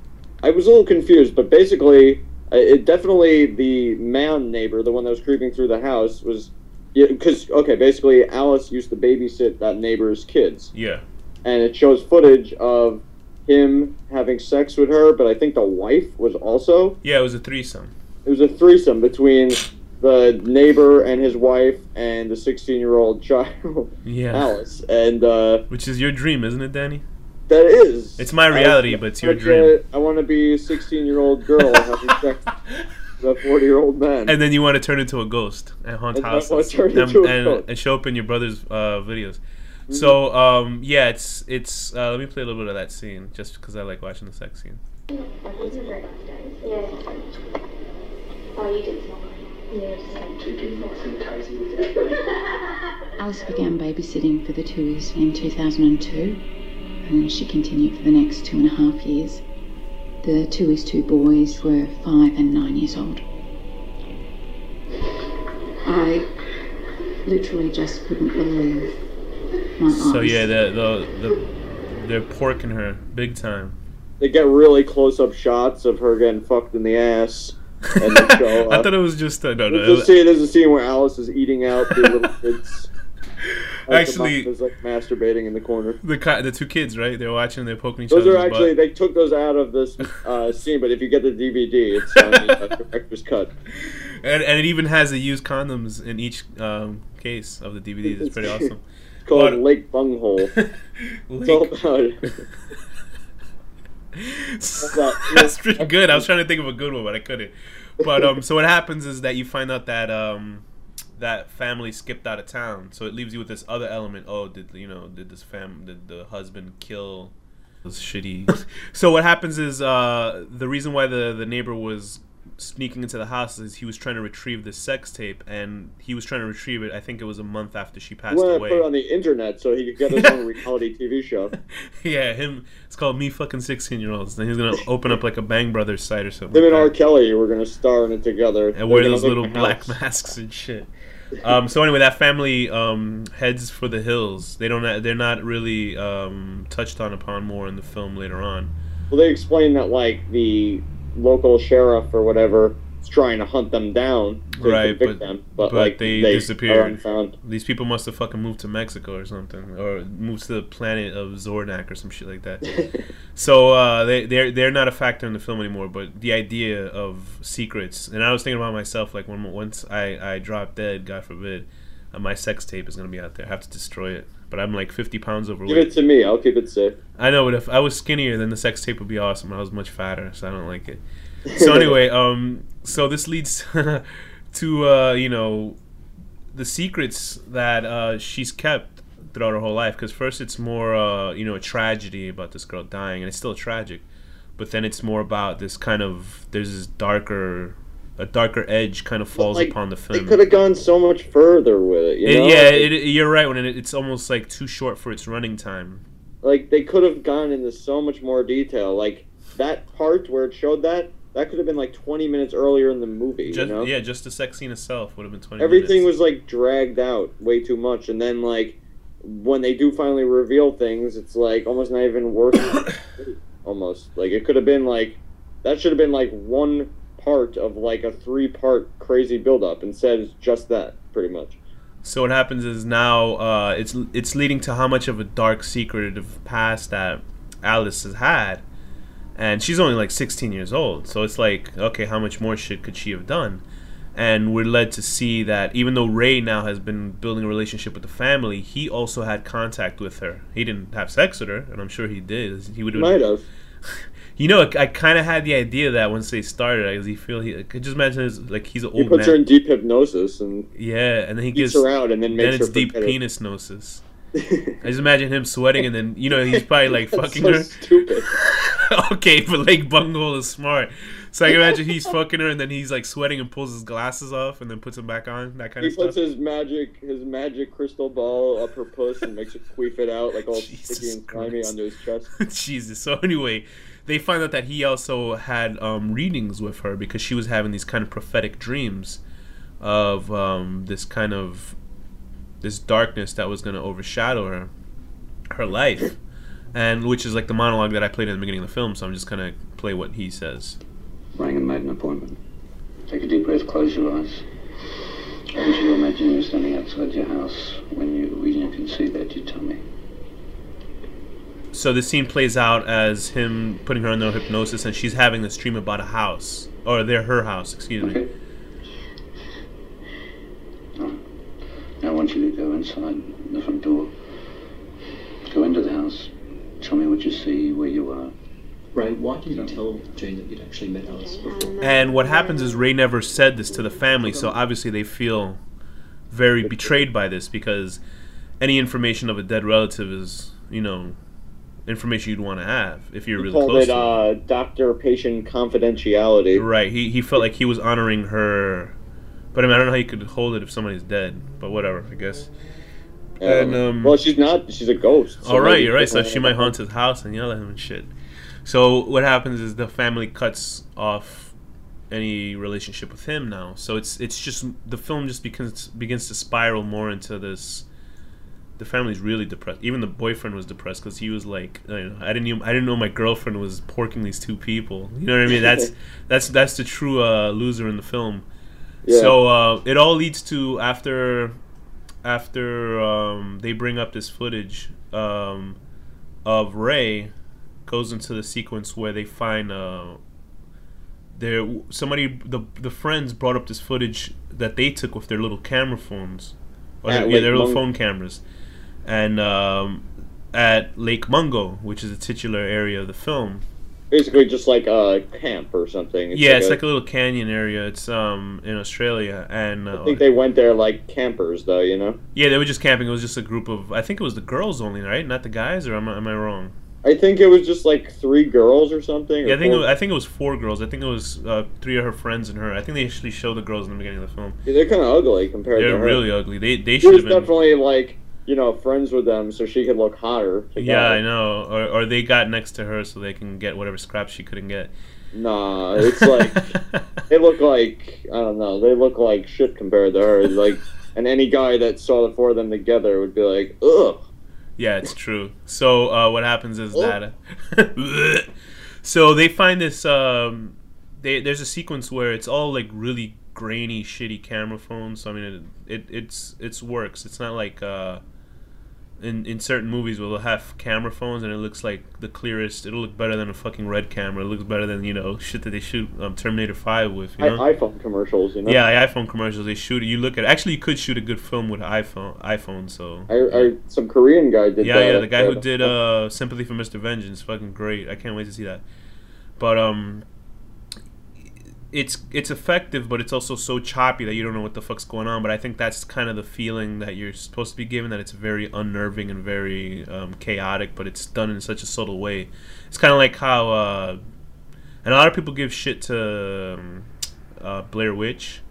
I was a little confused, but basically, it definitely the man neighbor, the one that was creeping through the house, was. Because okay, basically Alice used to babysit that neighbor's kids, Yeah. and it shows footage of him having sex with her, but I think the wife was also. Yeah, it was a threesome. It was a threesome between the neighbor and his wife and the 16 year old child, (laughs) Yeah. Alice. And uh, Which is your dream, isn't it, Danny? That is. It's my I- reality, but it's your I- dream. I want to be a 16 year old girl having (laughs) sex with a 40 year old man. And then you want to turn into a ghost and haunt And then wanna houses turn and, a and, ghost. and show up in your brother's uh, videos. Mm-hmm. So um, yeah, it's it's. Uh, let me play a little bit of that scene just because I like watching the sex scene. Yeah. Oh, you did smoke. Alice began babysitting for the Tooheys in 2002, and she continued for the next two and a half years. The Tooheys' two boys were five and nine years old. I literally just couldn't believe my eyes. So yeah, the the, the they're porking her big time. they get really close up shots of her getting fucked in the ass. And they show (laughs) I thought it was just uh, no no. There's a scene, there's a scene where Alice is eating out the little (laughs) kids. Like, Actually- is like masturbating in the corner. The the two kids, right? They're watching. They're poking each other. Those are actually butt. they took those out of this uh, (laughs) scene, but if you get the DVD, it's on the uh, director's cut. and, and it even has the used condoms in each um, case of the DVDs. It's pretty awesome. It's called But- Lake Bunghole. It's all about (laughs) That's pretty good. I was trying to think of a good one, but I couldn't. But um, so what happens is that you find out that um, that family skipped out of town, so it leaves you with this other element. Oh, did you know? Did this fam? Did the husband kill? Shitty. (laughs) so what happens is uh, the reason why the the neighbor was sneaking into the house is he was trying to retrieve the sex tape, and he was trying to retrieve it. I think it was a month after she passed to away. put it on the internet so he could get his own reality TV show. (laughs) yeah, him. It's called Me Fucking Sixteen Year Olds. And he's gonna (laughs) open up like a Bang Brothers site or something. Him and R. Kelly were gonna star in it together. and They're wear those little black house. masks and shit. Um, so anyway, that family um, heads for the hills. They don't. They're not really um, touched on upon more in the film later on. Well, they explain that like the local sheriff or whatever is trying to hunt them down to Right, convict but- them, but, but like they they, disappeared. These people must have fucking moved to Mexico or something, or moved to the planet of Zornak or some shit like that. (laughs) so uh, they they're they're not a factor in the film anymore. But the idea of secrets, and I was thinking about myself, like when once I I drop dead, God forbid, uh, my sex tape is gonna be out there. I have to destroy it. But I'm like 50 pounds overweight. Give it to me. I'll keep it safe. I know, but if I was skinnier, then the sex tape would be awesome. I was much fatter, so I don't like it. (laughs) So anyway, um, so this leads (laughs) to uh, you know, the secrets that uh, she's kept throughout her whole life. Because first, it's more uh, you know, a tragedy about this girl dying, and it's still tragic. But then it's more about this kind of there's this darker, a darker edge kind of falls like, upon the They film. could have gone so much further with it. You It- know? yeah, it, you're right. When it, it's almost like too short for its running time. like they could have gone into so much more detail. Like that part where it showed that that could have been like 20 minutes earlier in the movie. Just, you know? Yeah, just the sex scene itself would have been 20 Everything minutes. was like dragged out way too much, and then like when they do finally reveal things, it's like almost not even worth. it. (coughs) almost like it could have been like that should have been like one part of like a three part crazy build up. Instead, it's just that pretty much. So what happens is now uh, it's it's leading to how much of a dark secretive past that Alice has had, and she's only like 16 years old. So it's like, okay, how much more shit could she have done? And we're led to see that even though Ray now has been building a relationship with the family, he also had contact with her. He didn't have sex with her, and I'm sure he did. He would Might have. (laughs) You know, I kind of had the idea that once they started, I he feel he I could just imagine his, like he's an old. He puts man. her in deep hypnosis and Yeah, and then he gets out and then then it's deep penis gnosis. (laughs) I just imagine him sweating and then you know he's probably like That's fucking so her. stupid. (laughs) okay, but Lake Bungle is smart. So I can imagine he's fucking her and then he's like sweating and pulls his glasses off and then puts them back on. That kind He of stuff. He puts his magic his magic crystal ball up her puss and makes her queef it out like all (laughs) sticky and slimy Christ. under his chest. Jesus. So anyway, they find out that he also had um, readings with her because she was having these kind of prophetic dreams of um, this kind of this darkness that was going to overshadow her her life, and which is like the monologue that I played in the beginning of the film. So I'm just gonna play what he says. Rang and made an appointment. Take a deep breath, close your eyes. I want you to imagine you're standing outside your house. When you when you can see that, you tell me. So the scene plays out as him putting her under hypnosis, and she's having this dream about a house, or they're her house, excuse me. I want you to go inside the front door. Go into the house. tell me what you see, where you are. Ray, why didn't you tell Jane that you'd actually met Alice before? And what happens is Ray never said this to the family, so obviously they feel very betrayed by this because any information of a dead relative is, you know, information you'd want to have if you're He really called close it to. uh, doctor-patient confidentiality. Right. He he felt like he was honoring her, but I mean I don't know how you could hold it if somebody's dead. But whatever, I guess. And, um, well, she's not. She's a ghost. so All right, you're right. So she might haunt his house and yell at him and shit. So what happens is the family cuts off any relationship with him now. So it's it's just the film just begins begins to spiral more into this. The family's really depressed. Even the boyfriend was depressed because he was like, you know, I didn't even, I didn't know my girlfriend was porking these two people. You know what I mean? That's (laughs) that's that's the true uh, loser in the film. Yeah. So uh, it all leads to after after um, they bring up this footage um, of Ray goes into the sequence where they find uh, there somebody the the friends brought up this footage that they took with their little camera phones or their, yeah, their little phone cameras and um, at Lake Mungo which is the titular area of the film Basically, just like a camp or something. yeah it's like a little canyon area it's um in Australia and uh, I think they went there like campers, though. You know. Yeah, they were just camping. It was just a group of. I think it was the girls only, right? Not the guys, or am I, am I wrong? I think it was just like three girls or something. Yeah, or I think it, was- I think it was four girls. I think it was uh, three of her friends and her. I think they actually show the girls in the beginning of the film. Yeah, they're kind of ugly compared to They're really ugly. They they should have been. definitely like you know friends with them, so she could look hotter. Yeah, I know. Or, or they got next to her so they can get whatever scraps she couldn't get. Nah, it's like (laughs) they look like I don't know. They look like shit compared to her. Like, (laughs) and any guy that saw the four of them together would be like, ugh. Yeah, it's true. So uh, what happens is Oh. that (laughs) so they find this. Um, they, there's a sequence where it's all like really grainy, shitty camera phones. So, I mean, it, it it's it's works. It's not like uh, in in certain movies where they'll have camera phones and it looks like the clearest. It'll look better than a fucking red camera. It looks better than you know shit that they shoot um, Terminator Five with. You know? I- iPhone commercials, you know. Yeah, iPhone commercials. They shoot it. You look at. Actually, you could shoot a good film with iPhone. iPhone. So. I, I some Korean guy did Yeah, that. yeah, the guy who did uh, Sympathy for Mr. Vengeance, fucking great. I can't wait to see that. But um, it's it's effective, but it's also so choppy that you don't know what the fuck's going on. But I think that's kind of the feeling that you're supposed to be given that it's very unnerving and very um, chaotic, but it's done in such a subtle way. It's kind of like how, uh, and a lot of people give shit to um, uh, Blair Witch,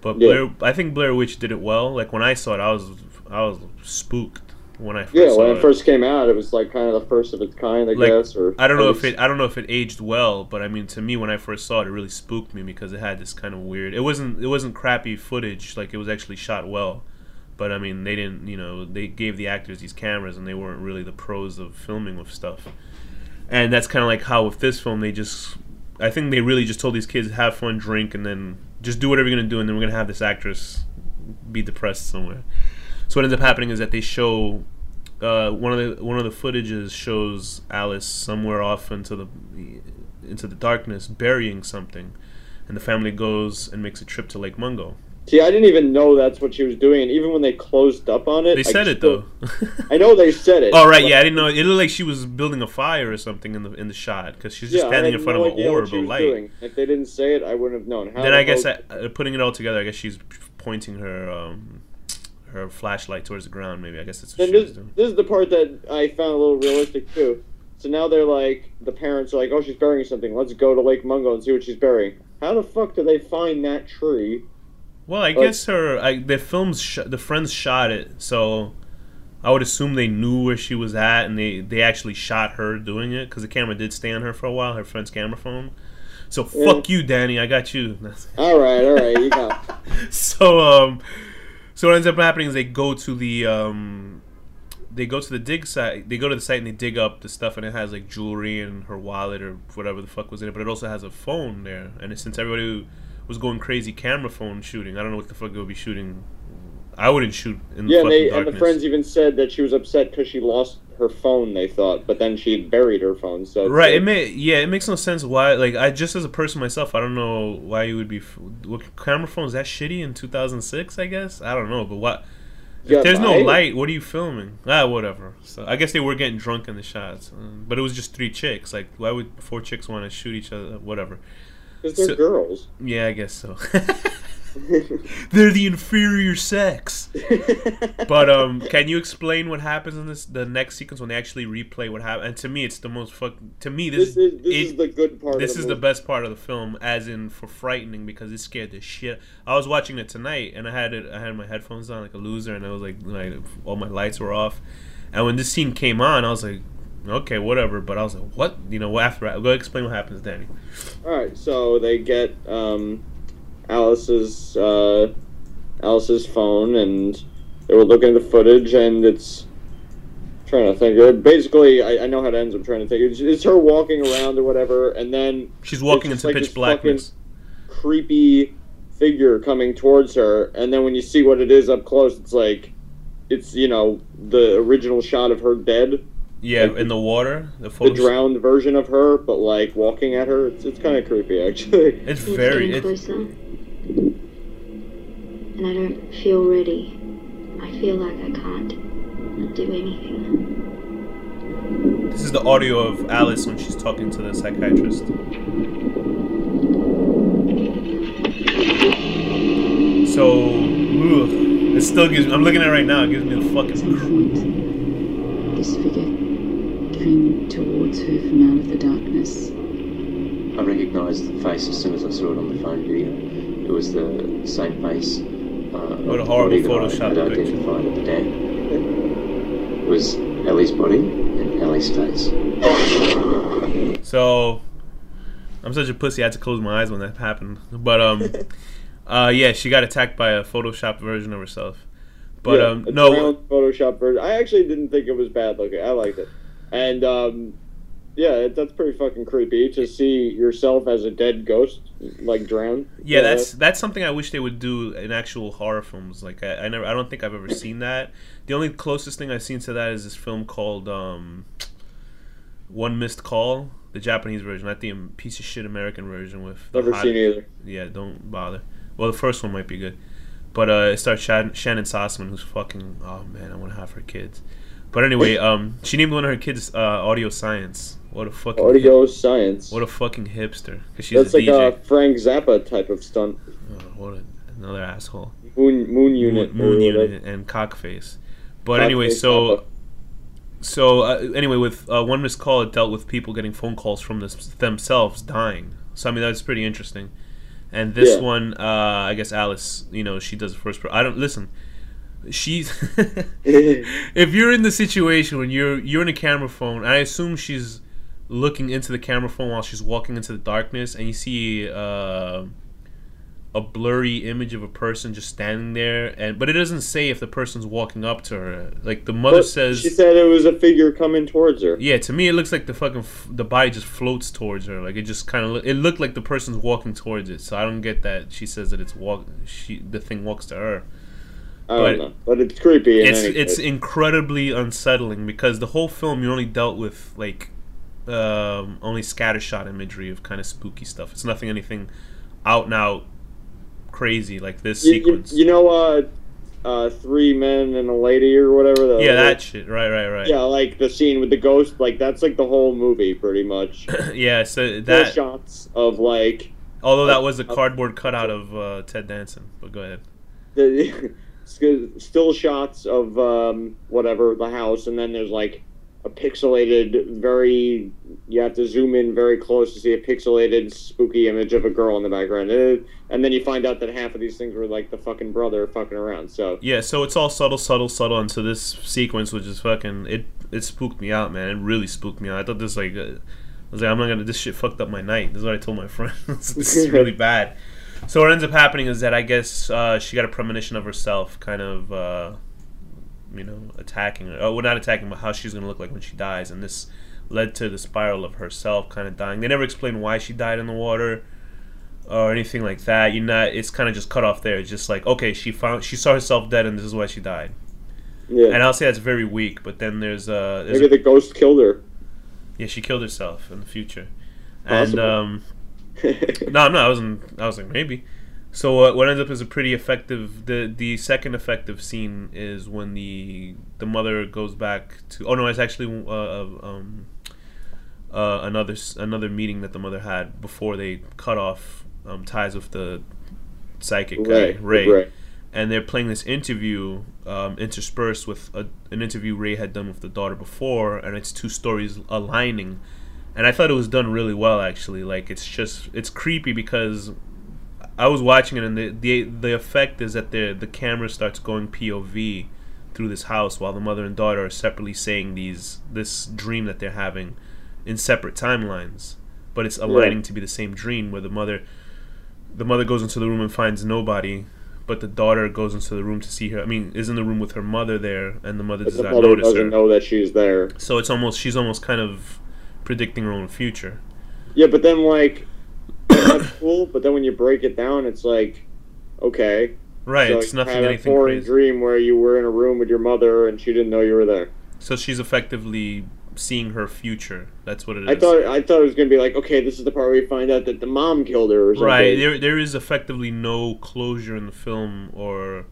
but Yeah. Blair, I think Blair Witch did it well. Like when I saw it, I was I was spooked when I first Yeah, when it. it first came out, it was like kind of the first of its kind, I Like, guess. Or I don't know if it I don't know if it aged well, but I mean to me when I first saw it, it really spooked me because it had this kind of weird. It wasn't it wasn't crappy footage like it was actually shot well, but I mean they didn't you know they gave the actors these cameras and they weren't really the pros of filming with stuff, and that's kind of like how with this film they just I think they really just told these kids have fun, drink, and then just do whatever you're gonna do, and then we're gonna have this actress be depressed somewhere. So what ends up happening is that they show uh, one of the one of the footages shows Alice somewhere off into the into the darkness burying something, and the family goes and makes a trip to Lake Mungo. See, I didn't even know that's what she was doing, and even when they closed up on it, They I said it still- though. I know they said it. (laughs) Oh right, yeah, I didn't know. It looked like she was building a fire or something in the in the shot because she's just Yeah, standing in front no of an orb of light. doing. If they didn't say it, I wouldn't have known. How then I guess I, uh, putting it all together, I guess she's pointing her um, her flashlight towards the ground. Maybe I guess that's what Then she was this, doing. this is the part that I found a little realistic too. So now they're like, the parents are like, oh, she's burying something. Let's go to Lake Mungo and see what she's burying. How the fuck do they find that tree? Well, I Like- guess her I, the films sh- the friends shot it, so I would assume they knew where she was at, and they they actually shot her doing it because the camera did stay on her for a while, her friend's camera phone. So Yeah. fuck you, Danny. I got you. (laughs) All right, all right, you got. (laughs) so um, so what ends up happening is they go to the um, they go to the dig site. They go to the site and they dig up the stuff, and it has like jewelry and her wallet or whatever the fuck was in it. But it also has a phone there, and since everybody was going crazy camera phone shooting, I don't know what the fuck they would be shooting. I wouldn't shoot in the Yeah, and, fucking they, and the friends even said that she was upset because she lost her phone. They thought, but then she buried her phone. So Right, it may yeah, it makes no sense why. Like, I just as a person myself, I don't know why you would be. What camera phones that shitty in two thousand six? I guess I don't know, but what If Yeah, there's no I- light, what are you filming? Ah, whatever. So I guess they were getting drunk in the shots, um, but it was just three chicks. Like, why would four chicks want to shoot each other? Whatever. Because they're So- girls. Yeah, I guess so. (laughs) (laughs) They're the inferior sex. (laughs) but um, can you explain what happens in this the next sequence when they actually replay what happened? And to me, it's the most fuck. To me, this This is this it- is the good part. this of the is the best part of the film, as in for frightening because it scared the shit. I was watching it tonight, and I had it. I had my headphones on like a loser, and I was like, like all my lights were off. And when this scene came on, I was like, okay, whatever. But I was like, what? You know, after I, go explain what happens, Danny. All right, so they get um, Alice's uh, Alice's phone, and they were looking at the footage, and it's trying to think. Basically, I, I know how it ends. I'm trying to think. It's, it's her walking around or whatever, and then She's walking into just pitch like this blackness. creepy figure coming towards her, and then when you see what it is up close, it's like it's you know the original shot of her dead. Yeah, like, in the water, the The drowned version of her, but like walking at her, it's, it's kind of creepy actually. It's It's very. getting It, closer. And I don't feel ready. I feel like I can't do anything. this is the audio of Alice when she's talking to the psychiatrist. So, ugh, it still gives. me, I'm looking at it right now. It gives me the At fucking. this figure came towards her from out of the darkness. I recognised the face as soon as I saw it on the phone video. It was the same face. Uh, What a horrible body that I Photoshop had picture. identified at the dam. It was Ellie's body and Ellie's face. So, I'm such a pussy. I had to close my eyes when that happened. But um, (laughs) uh, yeah, she got attacked by a Photoshop version of herself. But Yeah, um, a no, Photoshop version. I actually didn't think it was bad looking. I liked it, and um, yeah, it, that's pretty fucking creepy to see yourself as a dead ghost, like drowned. Yeah, Uh, that's that's something I wish they would do in actual horror films. Like I, I never, I don't think I've ever seen that. The only closest thing I've seen to that is this film called um, One Missed Call, the Japanese version, not the piece of shit American version with. never hot- seen either. Yeah, don't bother. Well, the first one might be good, but uh, it starts Shannyn, Shannyn Sossamon, who's fucking. Oh man, I want to have her kids. But anyway, (laughs) um, she named one of her kids uh, Audio Science. What a fucking Audio science. What a fucking hipster. Cause she's That's a like DJ. a Frank Zappa type of stunt. Oh, what a, another asshole. Moon Moon Unit. Moon, Moon. Unit and Cockface. But anyway, so Zappa. so uh, anyway, with uh, one missed call, it dealt with people getting phone calls from this, themselves dying. So I mean, that's pretty interesting. And this Yeah. one, uh, I guess Alice, you know, she does the first. Per- I don't listen. She's (laughs) (laughs) if you're in the situation when you're you're in a camera phone, I assume she's looking into the camera phone while she's walking into the darkness, and you see uh, a blurry image of a person just standing there, and but it doesn't say if the person's walking up to her. Like the mother But says, she said it was a figure coming towards her. yeah. To me, it looks like the fucking f- the body just floats towards her. Like it just kind of it looked like the person's walking towards it. So I don't get that she says that it's walk. She the thing walks to her. I don't But- know, but it's creepy. In it's it's incredibly unsettling because the whole film you only dealt with like um, only scattershot imagery of kind of spooky stuff. It's nothing anything out and out crazy like this you, you, sequence. you know, uh, uh, three men and a lady or whatever. The, yeah, that shit. Right, right, right. Yeah, like the scene with the ghost. Like that's like the whole movie, pretty much. (coughs) yeah. So that shots of like although that was a cardboard cutout of uh, Ted Danson. But go ahead. the (laughs) still shots of um, whatever the house, and then there's like a pixelated, very you have to zoom in very close to see a pixelated, spooky image of a girl in the background, and then you find out that half of these things were like the fucking brother fucking around. So Yeah, so it's all subtle, subtle, subtle, and so this sequence, which is fucking, it it spooked me out, man. It really spooked me out. I thought this like, uh, I was like, I'm not gonna. This shit fucked up my night. This is what I told my (laughs) friends. this is really (laughs) bad. So what ends up happening is that I guess uh, she got a premonition of herself, kind of, uh, you know, attacking. Her. Oh, well, not attacking, but how she's gonna look like when she dies, and this led to the spiral of herself kind of dying. They never explain why she died in the water or anything like that. You know, it's kind of just cut off there. It's just like, okay, she found, she saw herself dead, and this is why she died. yeah, And I'll say that's very weak. But then there's uh, there's maybe a, the ghost killed her. yeah, she killed herself in the future, and um, (laughs) no, no, I wasn't. I was like maybe. So what what ends up is a pretty effective. The the second effective scene is when the the mother goes back to. Oh no, it's actually uh, uh, um, uh, another another meeting that the mother had before they cut off um, ties with the psychic Ray, guy Ray, Ray. and they're playing this interview um, interspersed with a, an interview Ray had done with the daughter before, and it's two stories aligning. And I thought it was done really well, actually. Like it's just it's creepy because I was watching it, and the the the effect is that the the camera starts going POV through this house while the mother and daughter are separately saying these this dream that they're having in separate timelines, but it's aligning to be the same dream where the mother the mother goes into the room and finds nobody, but the daughter goes into the room to see her. I mean, is in the room with her mother there, and the mother But does the not mother notice doesn't her. know that she's there. So it's almost she's almost kind of predicting her own future. Yeah, but then like cool. But then when you break it down, it's like, okay, Right, so it's nothing had a foreign crazy. dream where you were in a room with your mother and she didn't know you were there. So she's effectively seeing her future. That's what it is. I thought I thought it was gonna be like, okay, this is the part where you find out that the mom killed her or something. Right. There, there is effectively no closure in the film, or,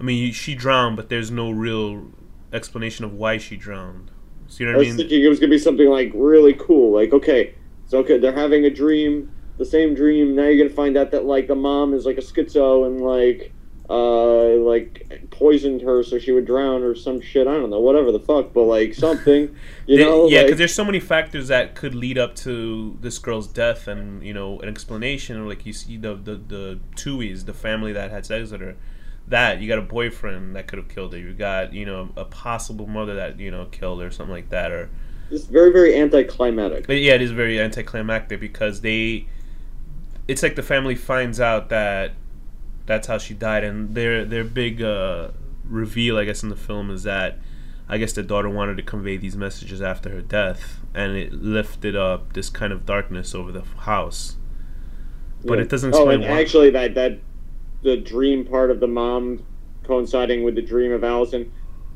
I mean, she drowned, but there's no real explanation of why she drowned. So you I know what I was mean? thinking it was gonna be something like really cool. Like, okay, so okay, they're having a dream, the same dream. Now you're gonna find out that like the mom is like a schizo and like uh like poisoned her so she would drown or some shit. I don't know, whatever the fuck, but like something, (laughs) you know? yeah, like- because there's so many factors that could lead up to this girl's death, and you know, an explanation. Like you see the the the Tooheys, the family that had sex with her. That you got a boyfriend that could have killed her. You got you know a possible mother that you know killed her, or something like that, or It's very, very anticlimactic. But yeah, it is very anticlimactic because they, it's like the family finds out that that's how she died, and their their big uh, reveal, I guess, in the film is that I guess the daughter wanted to convey these messages after her death, and it lifted up this kind of darkness over the house. But Yeah. it doesn't Oh, explain and why. actually, that that the dream part of the mom coinciding with the dream of Allison,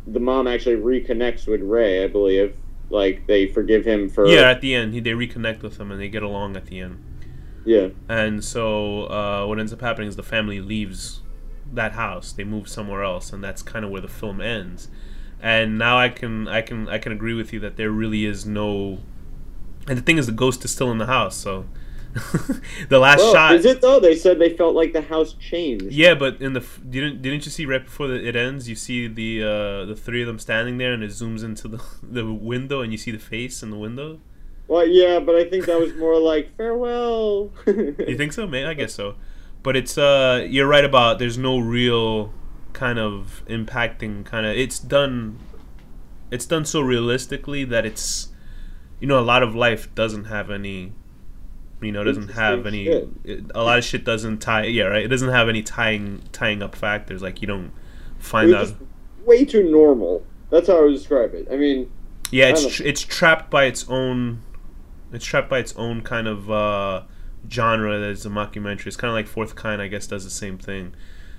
the mom actually reconnects with Ray, I believe. Like they forgive him for yeah, at the end, he, they reconnect with him and they get along at the end. Yeah. And so uh, what ends up happening is the family leaves that house. They move somewhere else, and that's kind of where the film ends. And now I can I can I can agree with you that there really is no. And the thing is, the ghost is still in the house. So (laughs) the last Well, shot. is it though? They said they felt like the house changed. Yeah, but in the didn't didn't you see right before the, it ends? You see the uh, the three of them standing there, and it zooms into the (laughs) the window, and you see the face in the window. Well, yeah, but I think that was more like farewell. You think so, man? I guess so. But it's uh, you're right about there's no real kind of impacting kind of. It's done. It's done so realistically that it's, you know, a lot of life doesn't have any. You know, doesn't have any. It, a lot of shit doesn't tie. Yeah, right. It doesn't have any tying tying up factors. Like you don't find It out. just way too normal. That's how I would describe it. I mean, Yeah, it's tr- it's trapped by its own. It's trapped by its own kind of uh, genre that is a mockumentary. It's kind of like Fourth Kind, I guess, does the same thing.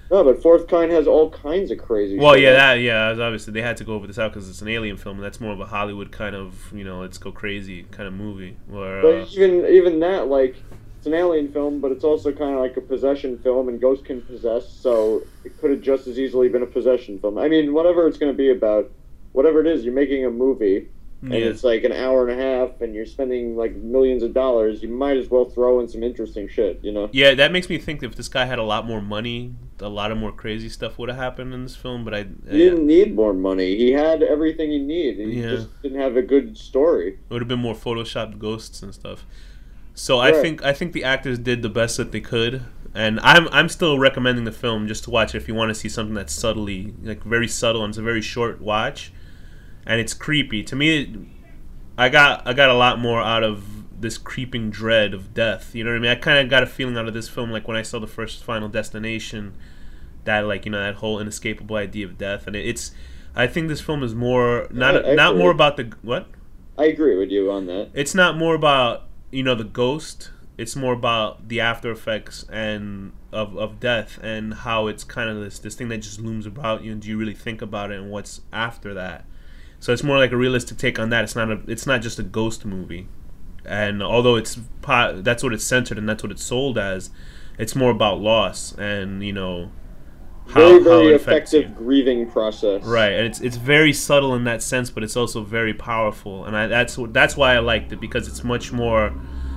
no, but Fourth Kind has all kinds of crazy. Well, shit. yeah, that yeah, obviously they had to go over this out because it's an alien film, and that's more of a Hollywood kind of you know let's go crazy kind of movie. Where But uh, even even that, like, it's an alien film, but it's also kind of like a possession film, and ghosts can possess, so it could have just as easily been a possession film. I mean, whatever it's going to be about, whatever it is, you're making a movie, and Yeah. it's like an hour and a half, and you're spending like millions of dollars. You might as well throw in some interesting shit, you know? yeah, that makes me think if this guy had a lot more money, a lot of more crazy stuff would have happened in this film. But I, He didn't need more money. He had everything he needed. He Yeah. just didn't have a good story. It would have been more photoshopped ghosts and stuff. So I think I think the actors did the best that they could, and I'm I'm still recommending the film just to watch it if you want to see something that's subtly like very subtle and it's a very short watch, and it's creepy. To me, it, I got I got a lot more out of this creeping dread of death. You know what I mean? I kind of got a feeling out of this film like when I saw the first Final Destination, that like you know that whole inescapable idea of death, and it, it's. I think this film is more not I- I not agree. more about the what I agree with you on that. it's not more about you know the ghost it's more about the after effects and of, of death and how it's kind of this this thing that just looms about you and do you really think about it and what's after that so it's more like a realistic take on that it's not a it's not just a ghost movie and although it's that's what it's centered and that's what it's sold as it's more about loss and you know very very it affects you. effective grieving process. Right, and it's it's very subtle in that sense, but it's also very powerful, and I, that's that's why I liked it because it's much more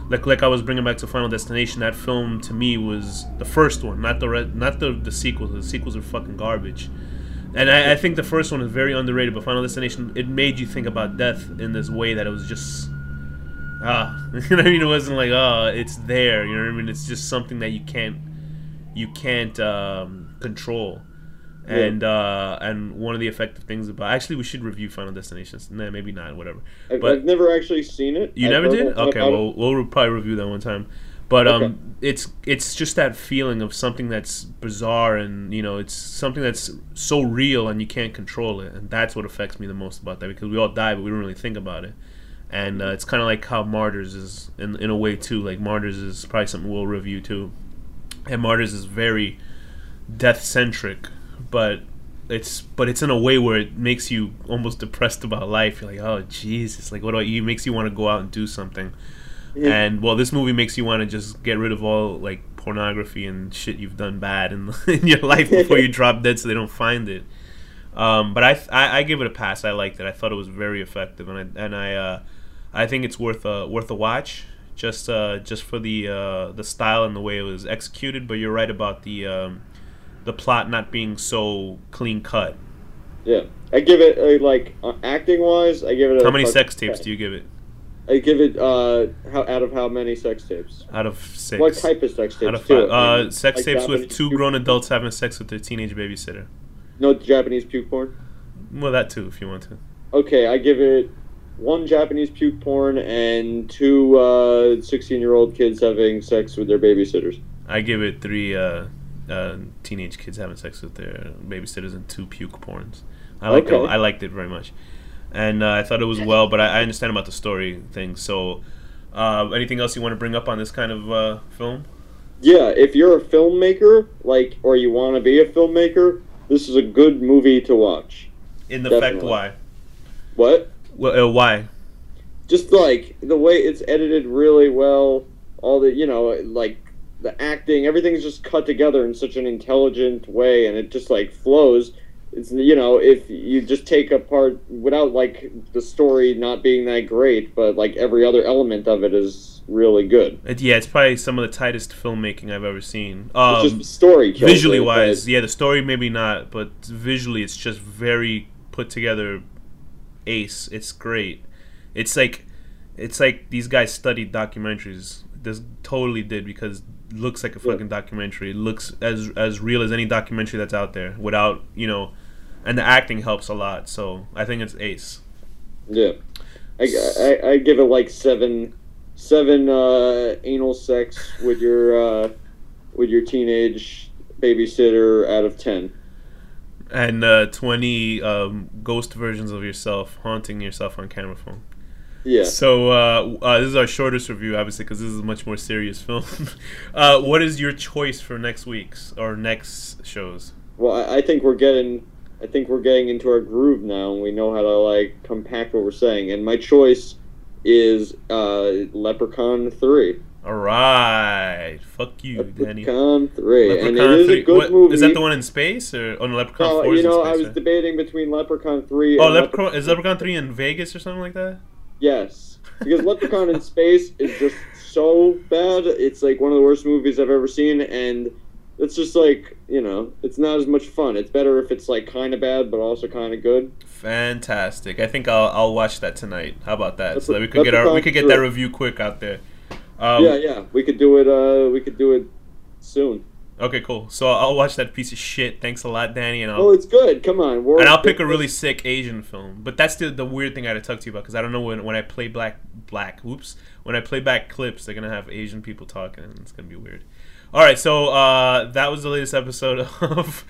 like like I was bringing back to Final Destination. That film to me was the first one, not the re- not the the sequels. The sequels are fucking garbage, and I, I think the first one is very underrated. But Final Destination it made you think about death in this way that it was just ah, (laughs) you know what I mean. It wasn't like oh, it's there. You know what I mean? It's just something that you can't you can't um, control. Yeah. And uh, and one of the effective things about actually we should review Final Destinations. Nah, maybe not. Whatever. I've, But I've never actually seen it. you I've never did? Okay, well we'll probably review that one time. But um, Okay. it's it's just that feeling of something that's bizarre and you know it's something that's so real and you can't control it, and that's what affects me the most about that because we all die but we don't really think about it. And uh, it's kind of like how Martyrs is in in a way too. Like Martyrs is probably something we'll review too. And Martyrs is very death centric, but it's but it's in a way where it makes you almost depressed about life. You're like, oh Jesus, like what do I? It makes you want to go out and do something. Yeah. And well, this movie makes you want to just get rid of all like pornography and shit you've done bad in, (laughs) in your life before you (laughs) drop dead, so they don't find it. Um, but I, I I give it a pass. I liked it. I thought it was very effective, and I and I uh, I think it's worth a worth a watch. Just uh, just for the uh, the style and the way it was executed. But you're right about the um, the plot not being so clean cut. Yeah, I give it a, like uh, acting wise. I give it. A How many sex tapes do you give it? I give it uh how out of how many sex tapes? Out of six. What type of sex tapes? Out of five. Uh, sex like tapes with two grown adults having sex with their teenage babysitter. No Japanese puke porn. Well, that too, if you want to. Okay, I give it one Japanese puke porn and two uh 16 year old kids having sex with their babysitters. I give it three uh, uh, teenage kids having sex with their babysitters and two puke porns. I like Okay. I liked it very much, and uh, I thought it was well. But I, I understand about the story thing. So, uh, anything else you want to bring up on this kind of uh, film? Yeah, if you're a filmmaker, like, or you want to be a filmmaker, this is a good movie to watch. In the fact, why? What? Well, uh, why? Just like the way it's edited really well, all the you know, like the acting, everything's just cut together in such an intelligent way, and it just like flows. It's you know, if you just take apart without like the story not being that great, but like every other element of it is really good. It, yeah, it's probably some of the tightest filmmaking I've ever seen. Um, just story, visually it, wise, yeah, the story maybe not, but visually it's just very put together. Ace, it's great. It's like, it's like these guys studied documentaries. This totally did because looks like a fucking documentary. It looks as as real as any documentary that's out there without you know, and the acting helps a lot. So I think it's Ace. Yeah, I, I, I give it like seven, seven uh, anal sex with your uh, with your teenage babysitter out of ten. And uh, twenty um, ghost versions of yourself haunting yourself on camera phone. Yeah. So uh, uh, this is our shortest review, obviously, because this is a much more serious (laughs) film. uh, what is your choice for next week's or next shows? Well, I, I think we're getting, I think we're getting into our groove now, and we know how to like compact what we're saying. And my choice is uh, Leprechaun Three. All right, fuck you, Danny. Leprechaun Three, and it Leprechaun is 3. a good What- movie. Is that the one in space or oh, no, Leprechaun Four you know, space? I was right? debating between Leprechaun Three. Oh, and Leprechaun is Leprechaun Three in Vegas or something like that? Yes, because Leprechaun in Space is just so bad. It's like one of the worst movies I've ever seen, and it's just like you know, it's not as much fun. It's better if it's like kind of bad, but also kind of good. Fantastic. I think I'll I'll watch that tonight. How about that? So that we could get our we could get that review quick out there. Um, yeah, yeah, we could do it. Uh, we could do it soon. Okay, cool. So I'll watch that piece of shit. Thanks a lot, Danny, and I'll Oh, it's good. Come on, and I'll pick a really sick Asian film. But that's the the weird thing I had to talk to you about because I don't know when when I play black black. Whoops. When I play back clips, they're gonna have Asian people talking, and it's gonna be weird. All right, so uh, that was the latest episode (laughs) of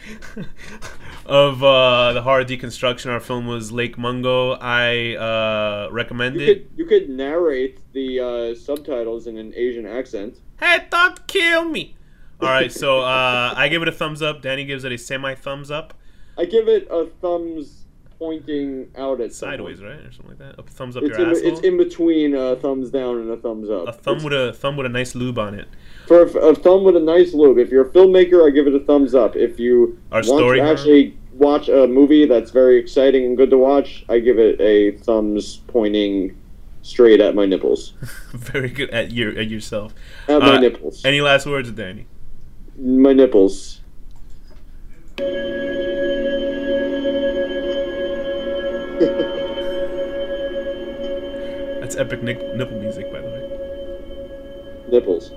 of uh, the horror deconstruction. Our film was Lake Mungo. I uh, recommend You it. could you could narrate the uh, subtitles in an Asian accent. Hey, don't kill me. All right, so uh, I give it a thumbs up. Danny gives it a semi thumbs up. I give it a thumbs pointing out at Sideways, someone. right, or something like that. A thumbs up It's your in, asshole. it's in between a thumbs down and a thumbs up. a thumb with a thumb with a nice lube on it. For a, a thumb with a nice lube. If you're a filmmaker, I give it a thumbs up. If you Our want to actually watch a movie that's very exciting and good to watch, I give it a thumbs pointing straight at my nipples. (laughs) Very good at your at yourself. At my Uh, nipples. Any last words, Danny? My nipples. That's epic nipple music, by the way. Nipples.